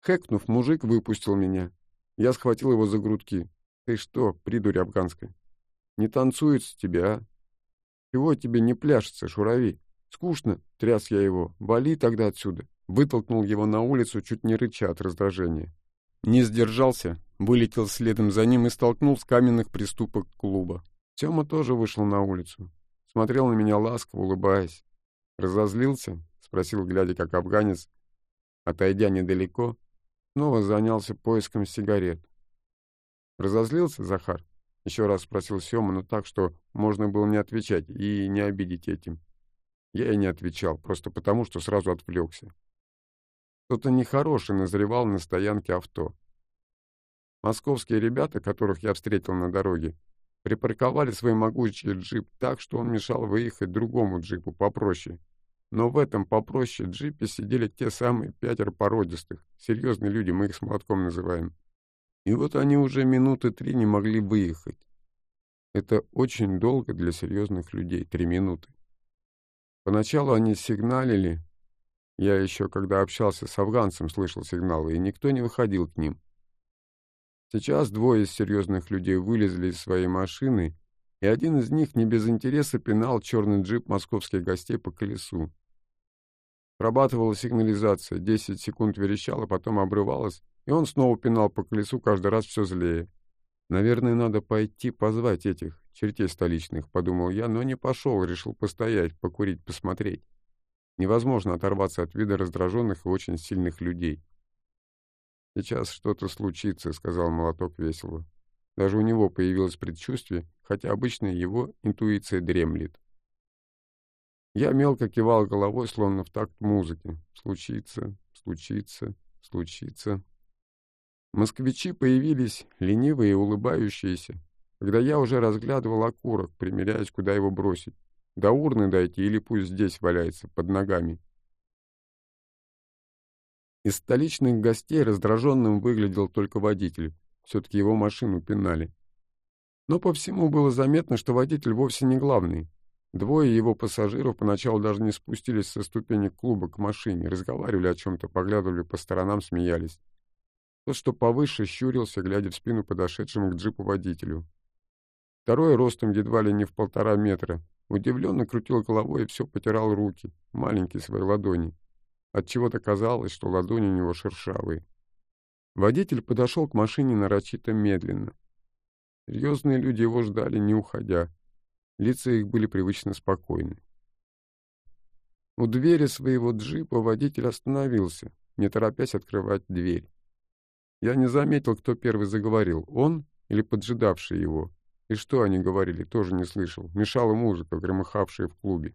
Speaker 1: Хэкнув, мужик выпустил меня. Я схватил его за грудки. «Ты что, придурь афганская? Не танцует с тебя, а? Чего тебе не пляшется, шурави?» Скучно, тряс я его. Вали тогда отсюда. Вытолкнул его на улицу, чуть не рыча от раздражения. Не сдержался, вылетел следом за ним и столкнул с каменных приступок клуба. Тёма тоже вышел на улицу. Смотрел на меня ласково, улыбаясь. «Разозлился?» — спросил, глядя, как афганец, отойдя недалеко, снова занялся поиском сигарет. «Разозлился, Захар?» — еще раз спросил Сёма, но так, что можно было не отвечать и не обидеть этим. Я и не отвечал, просто потому, что сразу отвлекся. Кто-то нехороший назревал на стоянке авто. Московские ребята, которых я встретил на дороге, припарковали свой могучий джип так, что он мешал выехать другому джипу попроще. Но в этом попроще джипе сидели те самые пятеро породистых, серьезные люди, мы их с молотком называем. И вот они уже минуты три не могли выехать. Это очень долго для серьезных людей, три минуты. Поначалу они сигналили. Я еще, когда общался с афганцем, слышал сигналы, и никто не выходил к ним. Сейчас двое из серьезных людей вылезли из своей машины, и один из них не без интереса пинал черный джип московских гостей по колесу. Срабатывала сигнализация, 10 секунд верещала, потом обрывалась, и он снова пинал по колесу, каждый раз все злее. Наверное, надо пойти позвать этих чертей столичных, подумал я, но не пошел, решил постоять, покурить, посмотреть. Невозможно оторваться от вида раздраженных и очень сильных людей. «Сейчас что-то случится», — сказал молоток весело. Даже у него появилось предчувствие, хотя обычно его интуиция дремлет. Я мелко кивал головой, словно в такт музыки. «Случится, случится, случится». Москвичи появились, ленивые и улыбающиеся, когда я уже разглядывал окурок, примеряясь, куда его бросить. До урны дайте или пусть здесь валяется, под ногами. Из столичных гостей раздраженным выглядел только водитель. Все-таки его машину пинали. Но по всему было заметно, что водитель вовсе не главный. Двое его пассажиров поначалу даже не спустились со ступенек клуба к машине, разговаривали о чем-то, поглядывали по сторонам, смеялись. Тот, что повыше, щурился, глядя в спину подошедшему к джипу водителю. Второй, ростом едва ли не в полтора метра, удивленно крутил головой и все потирал руки, маленькие свои ладони. Отчего-то казалось, что ладони у него шершавые. Водитель подошел к машине нарочито медленно. Серьезные люди его ждали, не уходя. Лица их были привычно спокойны. У двери своего джипа водитель остановился, не торопясь открывать дверь. Я не заметил, кто первый заговорил, он или поджидавший его. И что они говорили, тоже не слышал. Мешала музыка, громыхавшая в клубе.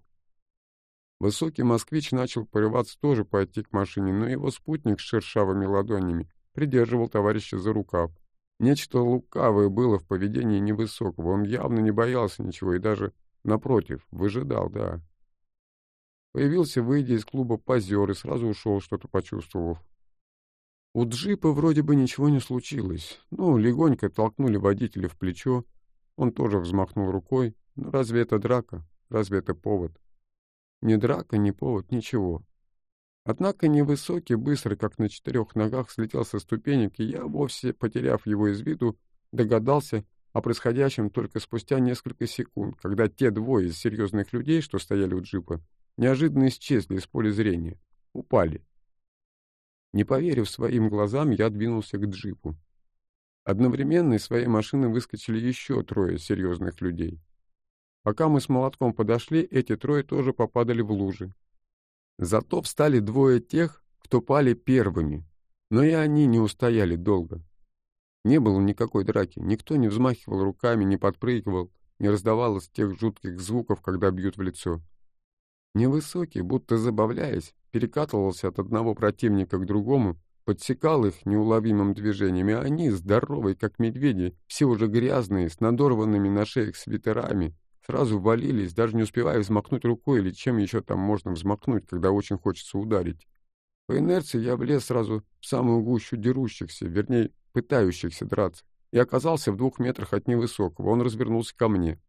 Speaker 1: Высокий москвич начал порываться тоже пойти к машине, но его спутник с шершавыми ладонями придерживал товарища за рукав. Нечто лукавое было в поведении невысокого. Он явно не боялся ничего и даже, напротив, выжидал, да. Появился, выйдя из клуба, позер и сразу ушел, что-то почувствовав. У джипа вроде бы ничего не случилось. Ну, легонько толкнули водителя в плечо. Он тоже взмахнул рукой. Ну, разве это драка? Разве это повод? Ни драка, ни повод, ничего. Однако невысокий, быстро, как на четырех ногах, слетел со ступенек, и я, вовсе потеряв его из виду, догадался о происходящем только спустя несколько секунд, когда те двое из серьезных людей, что стояли у джипа, неожиданно исчезли из поля зрения, упали. Не поверив своим глазам, я двинулся к джипу. Одновременно из своей машины выскочили еще трое серьезных людей. Пока мы с молотком подошли, эти трое тоже попадали в лужи, Зато встали двое тех, кто пали первыми, но и они не устояли долго. Не было никакой драки, никто не взмахивал руками, не подпрыгивал, не раздавалось тех жутких звуков, когда бьют в лицо. Невысокий, будто забавляясь, перекатывался от одного противника к другому, подсекал их неуловимым движением, и они, здоровые, как медведи, все уже грязные, с надорванными на шеях свитерами, Сразу валились, даже не успевая взмахнуть рукой или чем еще там можно взмахнуть, когда очень хочется ударить. По инерции я влез сразу в самую гущу дерущихся, вернее, пытающихся драться, и оказался в двух метрах от невысокого. Он развернулся ко мне.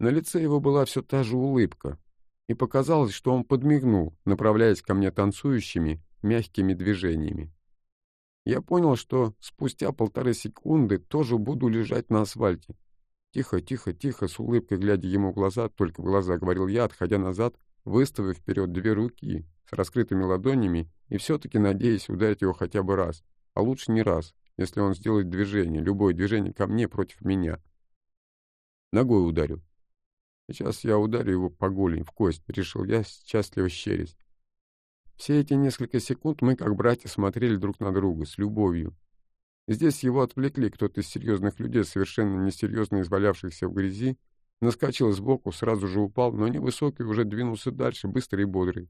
Speaker 1: На лице его была все та же улыбка, и показалось, что он подмигнул, направляясь ко мне танцующими, мягкими движениями. Я понял, что спустя полторы секунды тоже буду лежать на асфальте, «Тихо, тихо, тихо!» С улыбкой, глядя ему в глаза, только в глаза, говорил я, отходя назад, выставив вперед две руки с раскрытыми ладонями и все-таки надеясь ударить его хотя бы раз, а лучше не раз, если он сделает движение, любое движение ко мне против меня. Ногой ударю. Сейчас я ударю его по голени, в кость, решил я, счастливо щерясь. Все эти несколько секунд мы, как братья, смотрели друг на друга с любовью, Здесь его отвлекли кто-то из серьезных людей, совершенно несерьезно извалявшихся в грязи, наскочил сбоку, сразу же упал, но невысокий уже двинулся дальше, быстрый и бодрый.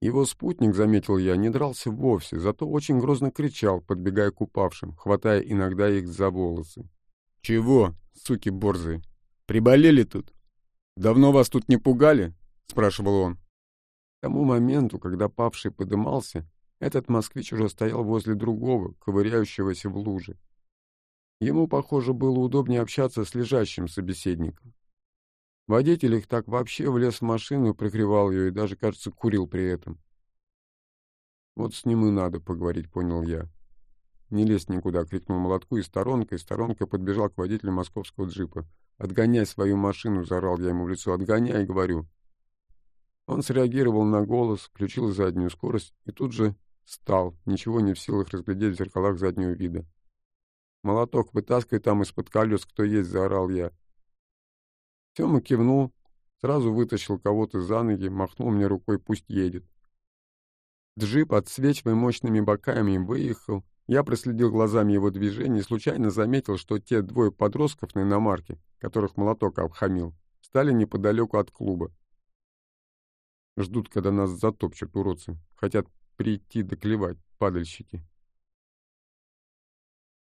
Speaker 1: Его спутник, заметил я, не дрался вовсе, зато очень грозно кричал, подбегая к упавшим, хватая иногда их за волосы.
Speaker 2: «Чего, суки борзые, приболели тут? Давно вас тут не пугали?» — спрашивал он.
Speaker 1: Тому моменту, когда павший подымался, этот москвич уже стоял возле другого, ковыряющегося в луже. Ему, похоже, было удобнее общаться с лежащим собеседником. Водитель их так вообще влез в машину, прикрывал ее и даже, кажется, курил при этом. «Вот с ним и надо поговорить», — понял я. «Не лезь никуда!» — крикнул молотку и сторонкой, сторонкой подбежал к водителю московского джипа. «Отгоняй свою машину!» — заорал я ему в лицо. «Отгоняй!» — говорю. Он среагировал на голос, включил заднюю скорость и тут же Встал, ничего не в силах разглядеть в зеркалах заднего вида. «Молоток, вытаскивай там из-под колес, кто есть!» — заорал я. Тёма кивнул, сразу вытащил кого-то за ноги, махнул мне рукой, пусть едет. Джип, отсвечивая мощными боками, выехал. Я проследил глазами его движение и случайно заметил, что те двое подростков на иномарке, которых молоток обхамил, стали неподалеку от клуба. Ждут, когда нас затопчут, уродцы. Хотят прийти доклевать, падальщики.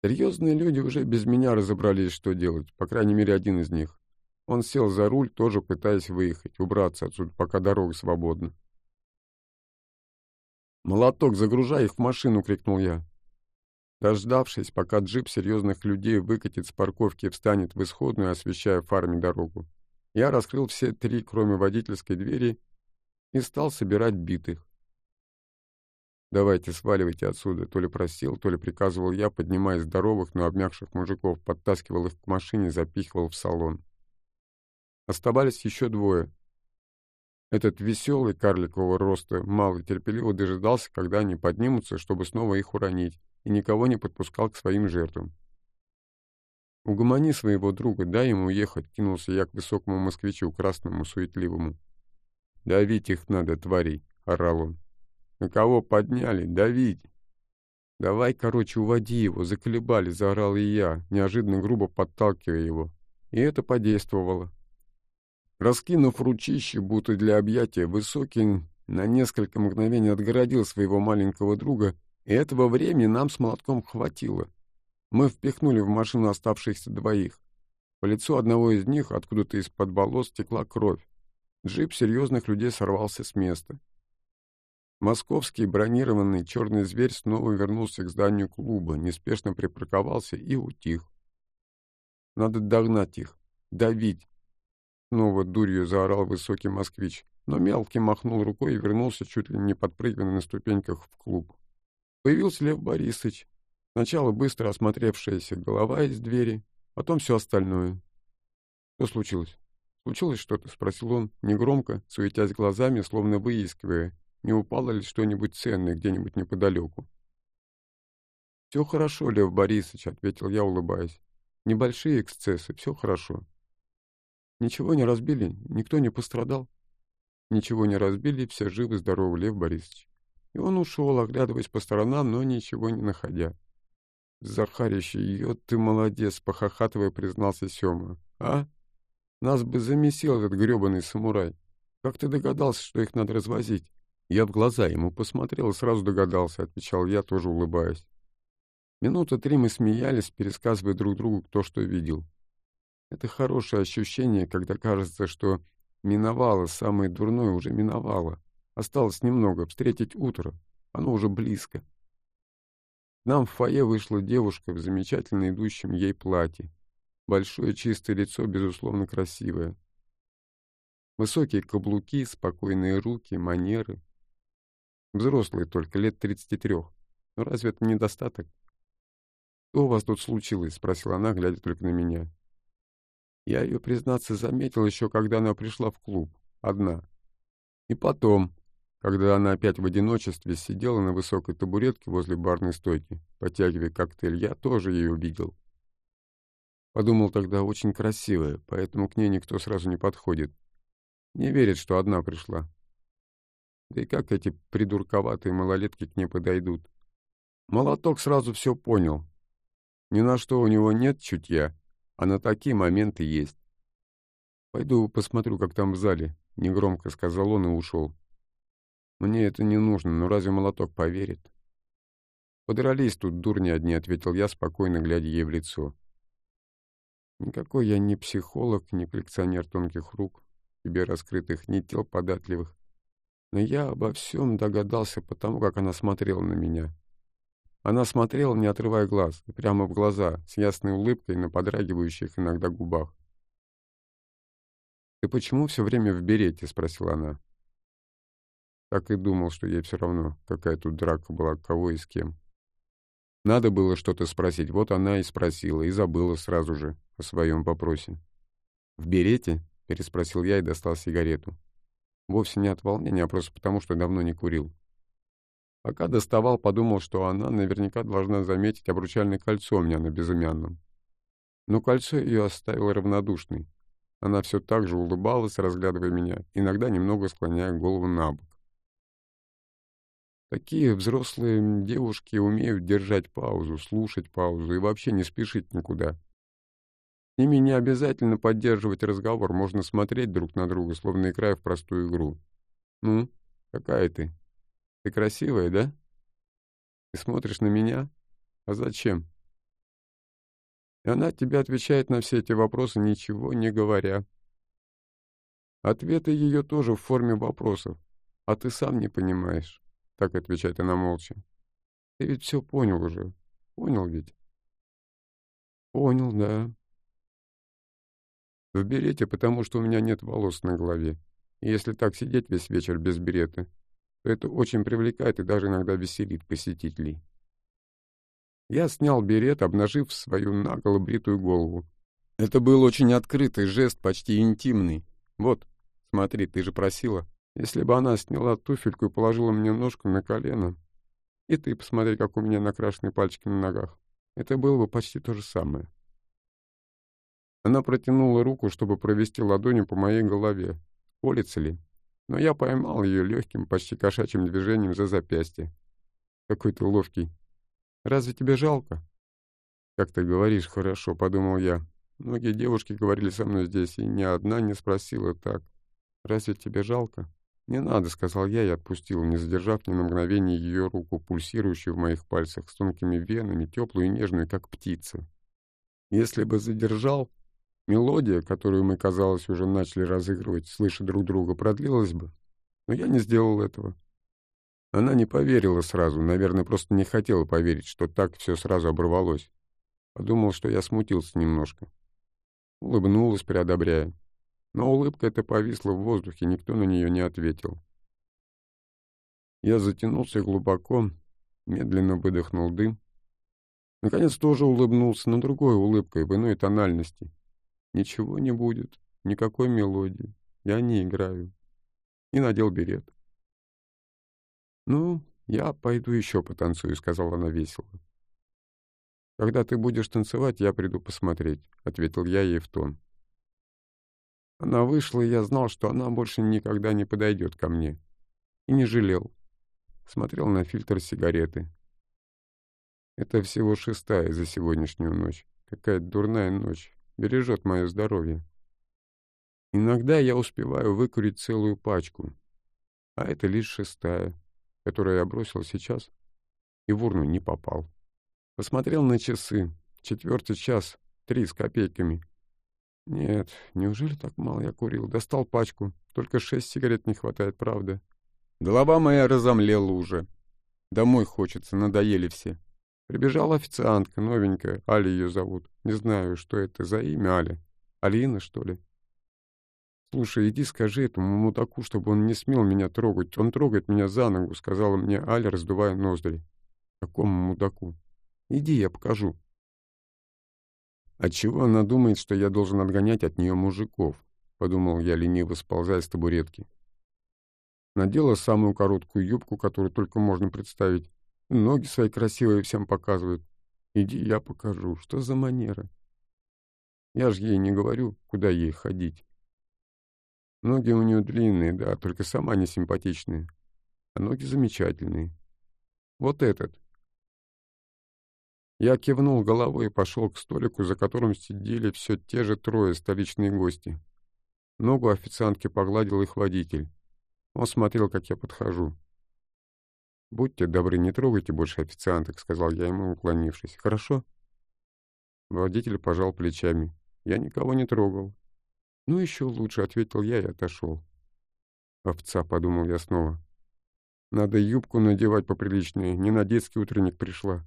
Speaker 1: Серьезные люди уже без меня разобрались, что делать, по крайней мере, один из них. Он сел за руль, тоже пытаясь выехать, убраться отсюда, пока дорога свободна. «Молоток, загружай их в машину!» — крикнул я. Дождавшись, пока джип серьезных людей выкатит с парковки и встанет в исходную, освещая фарами дорогу, Я раскрыл все три, кроме водительской двери, и стал собирать битых. «Давайте, сваливайте отсюда», — то ли просил, то ли приказывал я, поднимая здоровых, но обмякших мужиков, подтаскивал их к машине, запихивал в салон. Оставались еще двое. Этот веселый, карликового роста, малый терпеливо дожидался, когда они поднимутся, чтобы снова их уронить, и никого не подпускал к своим жертвам. «Угомони своего друга, дай ему уехать», — кинулся я к высокому москвичу, красному, суетливому. «Давить их надо, тварей», — орал он. «На кого подняли? Давить!» «Давай, короче, уводи его, заколебали», — заорал и я, неожиданно грубо подталкивая его. И это подействовало. Раскинув ручище, будто для объятия, Высокий на несколько мгновений отгородил своего маленького друга, и этого времени нам с молотком хватило. Мы впихнули в машину оставшихся двоих. По лицу одного из них откуда-то из-под болот стекла кровь. Джип серьезных людей сорвался с места. Московский бронированный черный зверь снова вернулся к зданию клуба, неспешно припарковался и утих. Надо догнать их, давить. Снова дурью заорал высокий москвич, но мелкий махнул рукой и вернулся, чуть ли не подпрыгивая на ступеньках в клуб. Появился Лев Борисович, Сначала быстро осмотревшаяся голова из двери, потом все остальное. «Что случилось?» «Случилось что-то?» — спросил он, негромко, суетясь глазами, словно выискивая, не упало ли что-нибудь ценное где-нибудь неподалеку. «Все хорошо, Лев Борисович», — ответил я, улыбаясь. «Небольшие эксцессы, все хорошо». «Ничего не разбили? Никто не пострадал?» «Ничего не разбили, все живы-здоровы, Лев Борисович». И он ушел, оглядываясь по сторонам, но ничего не находя. Захарища, ее ты молодец, похохатывая признался Сема. А? Нас бы замесил этот гребаный самурай. Как ты догадался, что их надо развозить? Я в глаза ему посмотрел и сразу догадался, отвечал я, тоже улыбаясь. Минуты три мы смеялись, пересказывая друг другу, кто что видел. Это хорошее ощущение, когда кажется, что миновало, самое дурное уже миновало. Осталось немного, встретить утро. Оно уже близко. Нам в фойе вышла девушка в замечательно идущем ей платье. Большое чистое лицо, безусловно, красивое. Высокие каблуки, спокойные руки, манеры. Взрослые только, лет 33. Но разве это недостаток? «Что у вас тут случилось?» — спросила она, глядя только на меня. Я ее, признаться, заметил еще, когда она пришла в клуб. Одна. И потом, когда она опять в одиночестве сидела на высокой табуретке возле барной стойки, потягивая коктейль, я тоже ее увидел. Подумал тогда, очень красивая, поэтому к ней никто сразу не подходит. Не верит, что одна пришла. Да и как эти придурковатые малолетки к ней подойдут? Молоток сразу все понял. Ни на что у него нет чутья, а на такие моменты есть. «Пойду посмотрю, как там в зале», — негромко сказал он и ушел. Мне это не нужно, но разве молоток поверит? Подрались тут дурни одни, ответил я, спокойно глядя ей в лицо. Никакой я не психолог, не коллекционер тонких рук, тебе раскрытых, не тел податливых. Но я обо всем догадался потому, как она смотрела на меня. Она смотрела, не отрывая глаз, прямо в глаза, с ясной улыбкой на подрагивающих иногда губах. «Ты почему все время в берете?» — спросила она. Так и думал, что ей все равно, какая тут драка была, кого и с кем. Надо было что-то спросить, вот она и спросила, и забыла сразу же о своем вопросе. «В берете?» — переспросил я и достал сигарету. Вовсе не от волнения, а просто потому, что давно не курил. Пока доставал, подумал, что она наверняка должна заметить обручальное кольцо у меня на безымянном. Но кольцо ее оставило равнодушной. Она все так же улыбалась, разглядывая меня, иногда немного склоняя голову на бок. Такие взрослые девушки умеют держать паузу, слушать паузу и вообще не спешить никуда. Ними не обязательно поддерживать разговор, можно смотреть друг на друга, словно играя в простую игру. «Ну, какая ты? Ты красивая, да? Ты смотришь на меня? А зачем?» И она тебе отвечает на все эти вопросы, ничего не говоря. Ответы ее тоже в форме вопросов, а ты сам не понимаешь. Так отвечает она молча. Ты ведь все понял уже. Понял ведь? Понял, да. В берете, потому что у меня нет волос на голове. И если так сидеть весь вечер без берета, то это очень привлекает и даже иногда веселит посетителей. Я снял берет, обнажив свою наголо бритую голову.
Speaker 2: Это был очень открытый жест, почти интимный. Вот, смотри, ты же просила.
Speaker 1: Если бы она сняла туфельку и положила мне ножку на колено, и ты посмотри, как у меня накрашены пальчики на ногах, это было бы почти то же самое. Она протянула руку, чтобы провести ладонью по моей голове. Колется ли? Но я поймал ее легким, почти кошачьим движением за запястье. Какой ты ловкий. Разве тебе жалко? Как ты говоришь, хорошо, подумал я. Многие девушки говорили со мной здесь, и ни одна не спросила так. Разве тебе жалко? «Не надо», — сказал я и отпустил, не задержав ни на мгновение ее руку, пульсирующую в моих пальцах, с тонкими венами, теплую и нежную, как птица. Если бы задержал, Мелодия, которую мы, казалось, уже начали разыгрывать, слыша друг друга, продлилась бы. Но я не сделал этого. Она не поверила сразу, наверное, просто не хотела поверить, что так все сразу оборвалось. Подумал, что я смутился немножко. Улыбнулась, преодобряя. Но улыбка эта повисла в воздухе, никто на нее не ответил. Я затянулся глубоко, медленно выдохнул дым. Наконец тоже улыбнулся, но другой улыбкой, в иной тональности. Ничего не будет, никакой мелодии. Я не играю. И надел берет. «Ну, я пойду еще потанцую», — сказала она весело. «Когда ты будешь танцевать, я приду посмотреть», — ответил я ей в тон. Она вышла, и я знал, что она больше никогда не подойдет ко мне. И не жалел. Смотрел на фильтр сигареты. Это всего шестая за сегодняшнюю ночь. Какая дурная ночь бережет мое здоровье. Иногда я успеваю выкурить целую пачку, а это лишь шестая, которую я бросил сейчас и в урну не попал. Посмотрел на часы. Четвертый час, три с копейками. Нет, неужели так мало я курил? Достал пачку. Только шесть сигарет не хватает, правда.
Speaker 2: Голова моя разомлела уже. Домой хочется, надоели все.
Speaker 1: Прибежала официантка, новенькая, Аля ее зовут. Не знаю, что это за имя Аля. Алина, что ли? «Слушай, иди скажи этому мудаку, чтобы он не смел меня трогать. Он трогает меня за ногу», — сказала мне Аля, раздувая ноздри. «Какому мудаку? Иди, я покажу». «Отчего она думает, что я должен отгонять от нее мужиков?» — подумал я, лениво сползая с табуретки. Надела самую короткую юбку, которую только можно представить, Ноги свои красивые всем показывают. Иди, я покажу. Что за манера? Я же ей не говорю, куда ей ходить. Ноги у нее длинные, да, только сама не симпатичная. А ноги замечательные. Вот этот. Я кивнул головой и пошел к столику, за которым сидели все те же трое столичные гости. Ногу официантки погладил их водитель. Он смотрел, как я подхожу. «Будьте добры, не трогайте больше официанток», — сказал я ему, уклонившись. «Хорошо?» Водитель пожал плечами. «Я никого не трогал». «Ну, еще лучше», — ответил я и отошел. «Овца», — подумал я снова. «Надо юбку надевать поприличнее, не на детский утренник пришла».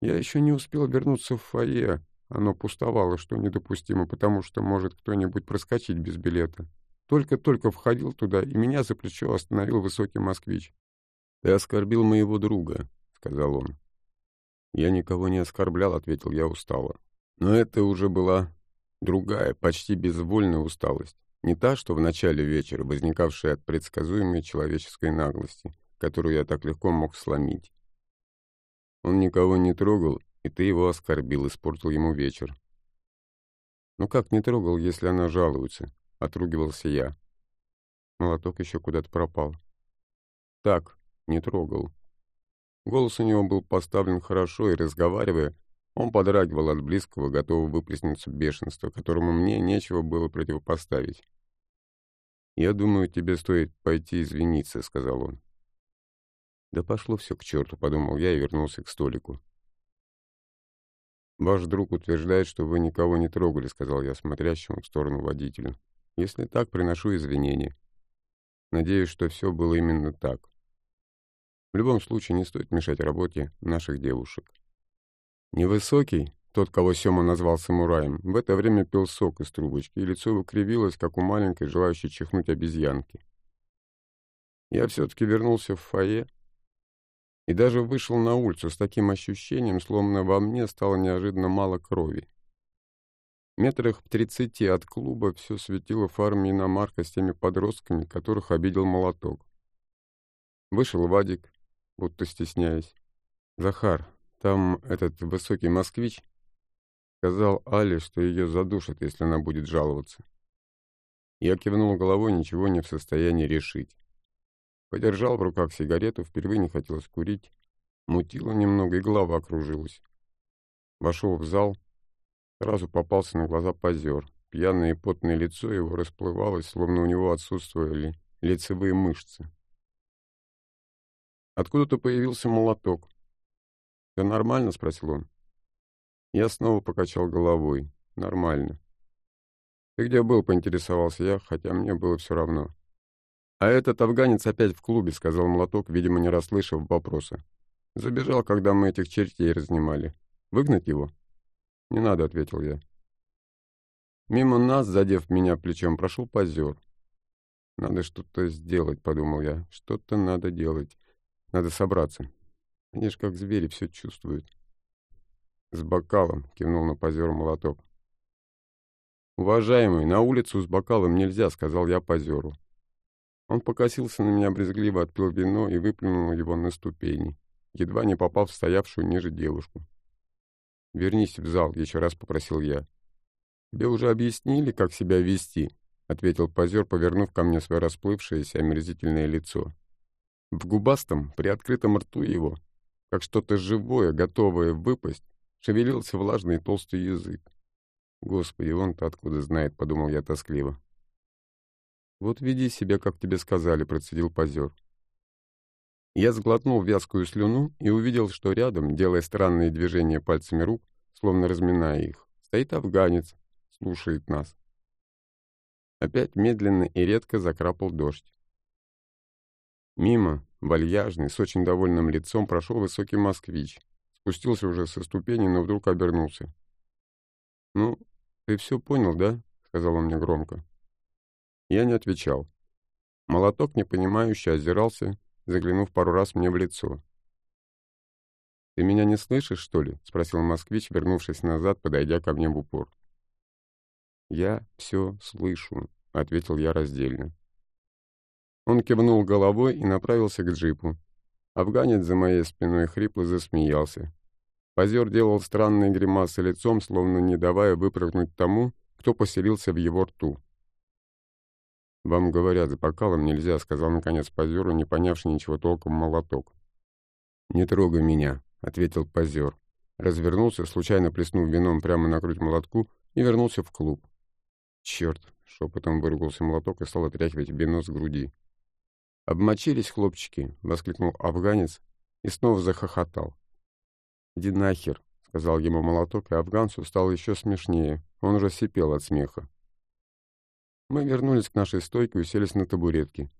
Speaker 1: Я еще не успел вернуться в фойе. Оно пустовало, что недопустимо, потому что может кто-нибудь проскочить без билета. Только-только входил туда, и меня за плечо остановил высокий москвич. «Ты оскорбил моего друга», — сказал он. «Я никого не оскорблял», — ответил я устало. Но это уже была другая, почти безвольная усталость. Не та, что в начале вечера, возникавшая от предсказуемой человеческой наглости, которую я так легко мог сломить. Он никого не трогал, и ты его оскорбил, испортил ему вечер. «Ну как не трогал, если она жалуется?» — отругивался я. Молоток еще куда-то пропал. «Так, не трогал. Голос у него был поставлен хорошо, и, разговаривая, он подрагивал от близкого, готового выплеснуться бешенства, которому мне нечего было противопоставить. «Я думаю, тебе стоит пойти извиниться», — сказал он. «Да пошло все к черту», — подумал я и вернулся к столику. «Ваш друг утверждает, что вы никого не трогали», — сказал я смотрящему в сторону водителю. «Если так, приношу извинения. Надеюсь, что все было именно так. В любом случае не стоит мешать работе наших девушек. Невысокий, тот, кого Сема назвал самураем, в это время пил сок из трубочки, и лицо его кривилось, как у маленькой, желающей чихнуть обезьянки. Я все-таки вернулся в фойе и даже вышел на улицу с таким ощущением, словно во мне стало неожиданно мало крови. Метрах в тридцати от клуба все светило фарме иномарка с теми подростками, которых обидел молоток. Вышел Вадик, будто стесняясь. «Захар, там этот высокий москвич сказал Але, что ее задушат, если она будет жаловаться. Я кивнул головой, ничего не в состоянии решить. Подержал в руках сигарету, впервые не хотелось курить. Мутило немного, и голова окружилась. Вошел в зал, сразу попался на глаза позер. Пьяное и потное лицо его расплывалось, словно у него отсутствовали лицевые мышцы. Откуда-то появился молоток. «Все нормально?» — спросил он. Я снова покачал головой. «Нормально». «Ты где был?» — поинтересовался я, хотя мне было все равно. «А этот афганец опять в клубе», — сказал Молоток, видимо, не расслышав вопроса. «Забежал, когда мы этих чертей разнимали. Выгнать его?» «Не надо», — ответил я. Мимо нас, задев меня плечом, прошел позер. «Надо что-то сделать», — подумал я. «Что-то надо делать. Надо собраться. Они же как звери все чувствуют». «С бокалом», — кивнул на позер молоток. «Уважаемый, на улицу с бокалом нельзя», — сказал я позеру. Он покосился на меня брезгливо, отпил вино и выплюнул его на ступени, едва не попал в стоявшую ниже девушку. «Вернись в зал», — еще раз попросил я. «Тебе уже объяснили, как себя вести?» — ответил позер, повернув ко мне свое расплывшееся омерзительное лицо. В губастом, приоткрытом рту его, как что-то живое, готовое выпасть, шевелился влажный толстый язык. «Господи, он-то откуда знает», — подумал я тоскливо. «Вот веди себя, как тебе сказали», — процедил позер. Я сглотнул вязкую слюну и увидел, что рядом, делая странные движения пальцами рук, словно разминая их, стоит афганец, слушает нас. Опять медленно и редко закрапал дождь. Мимо, вальяжный, с очень довольным лицом, прошел высокий москвич. Спустился уже со ступени, но вдруг обернулся. «Ну, ты все понял, да?» — сказал он мне громко. Я не отвечал. Молоток, непонимающе, озирался, заглянув пару раз мне в лицо. «Ты меня не слышишь, что ли?» — спросил москвич, вернувшись назад, подойдя ко мне в упор. «Я все слышу», — ответил я раздельно. Он кивнул головой и направился к джипу. Афганец за моей спиной хрипло засмеялся. Позер делал странные гримасы лицом, словно не давая выпрыгнуть тому, кто поселился в его рту. «Вам говорят, за бокалом нельзя», — сказал наконец позеру, не понявший ничего толком молоток. «Не трогай меня», — ответил позер. Развернулся, случайно плеснув вином прямо на грудь молотку, и вернулся в клуб. «Черт!» — шепотом выругался молоток и стал отряхивать вино с груди. «Обмочились хлопчики!» — воскликнул афганец и снова захохотал. «Иди нахер!» — сказал ему молоток, и афганцу стало еще смешнее. Он уже сипел от смеха. Мы вернулись к нашей стойке и уселись на табуретки.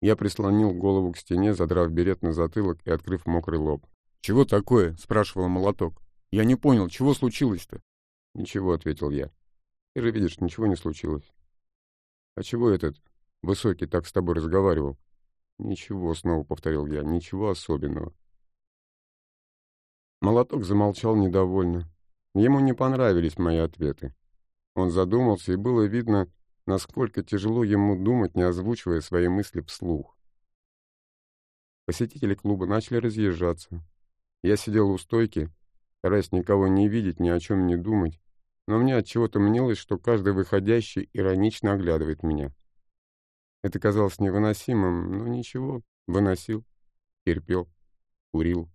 Speaker 1: Я прислонил голову к стене, задрав берет на затылок и открыв мокрый лоб. «Чего такое?» — спрашивал молоток. «Я не понял, чего случилось-то?» «Ничего», — ответил я. «Ты же видишь, ничего не случилось». «А чего этот высокий так с тобой разговаривал?» «Ничего», — снова повторил я, — «ничего особенного». Молоток замолчал недовольно. Ему не понравились мои ответы. Он задумался, и было видно, насколько тяжело ему думать, не озвучивая свои мысли вслух. Посетители клуба начали разъезжаться. Я сидел у стойки, стараясь никого не видеть, ни о чем не думать, но мне от чего то мнилось, что каждый выходящий иронично оглядывает меня. Это казалось невыносимым, но ничего, выносил, терпел, курил.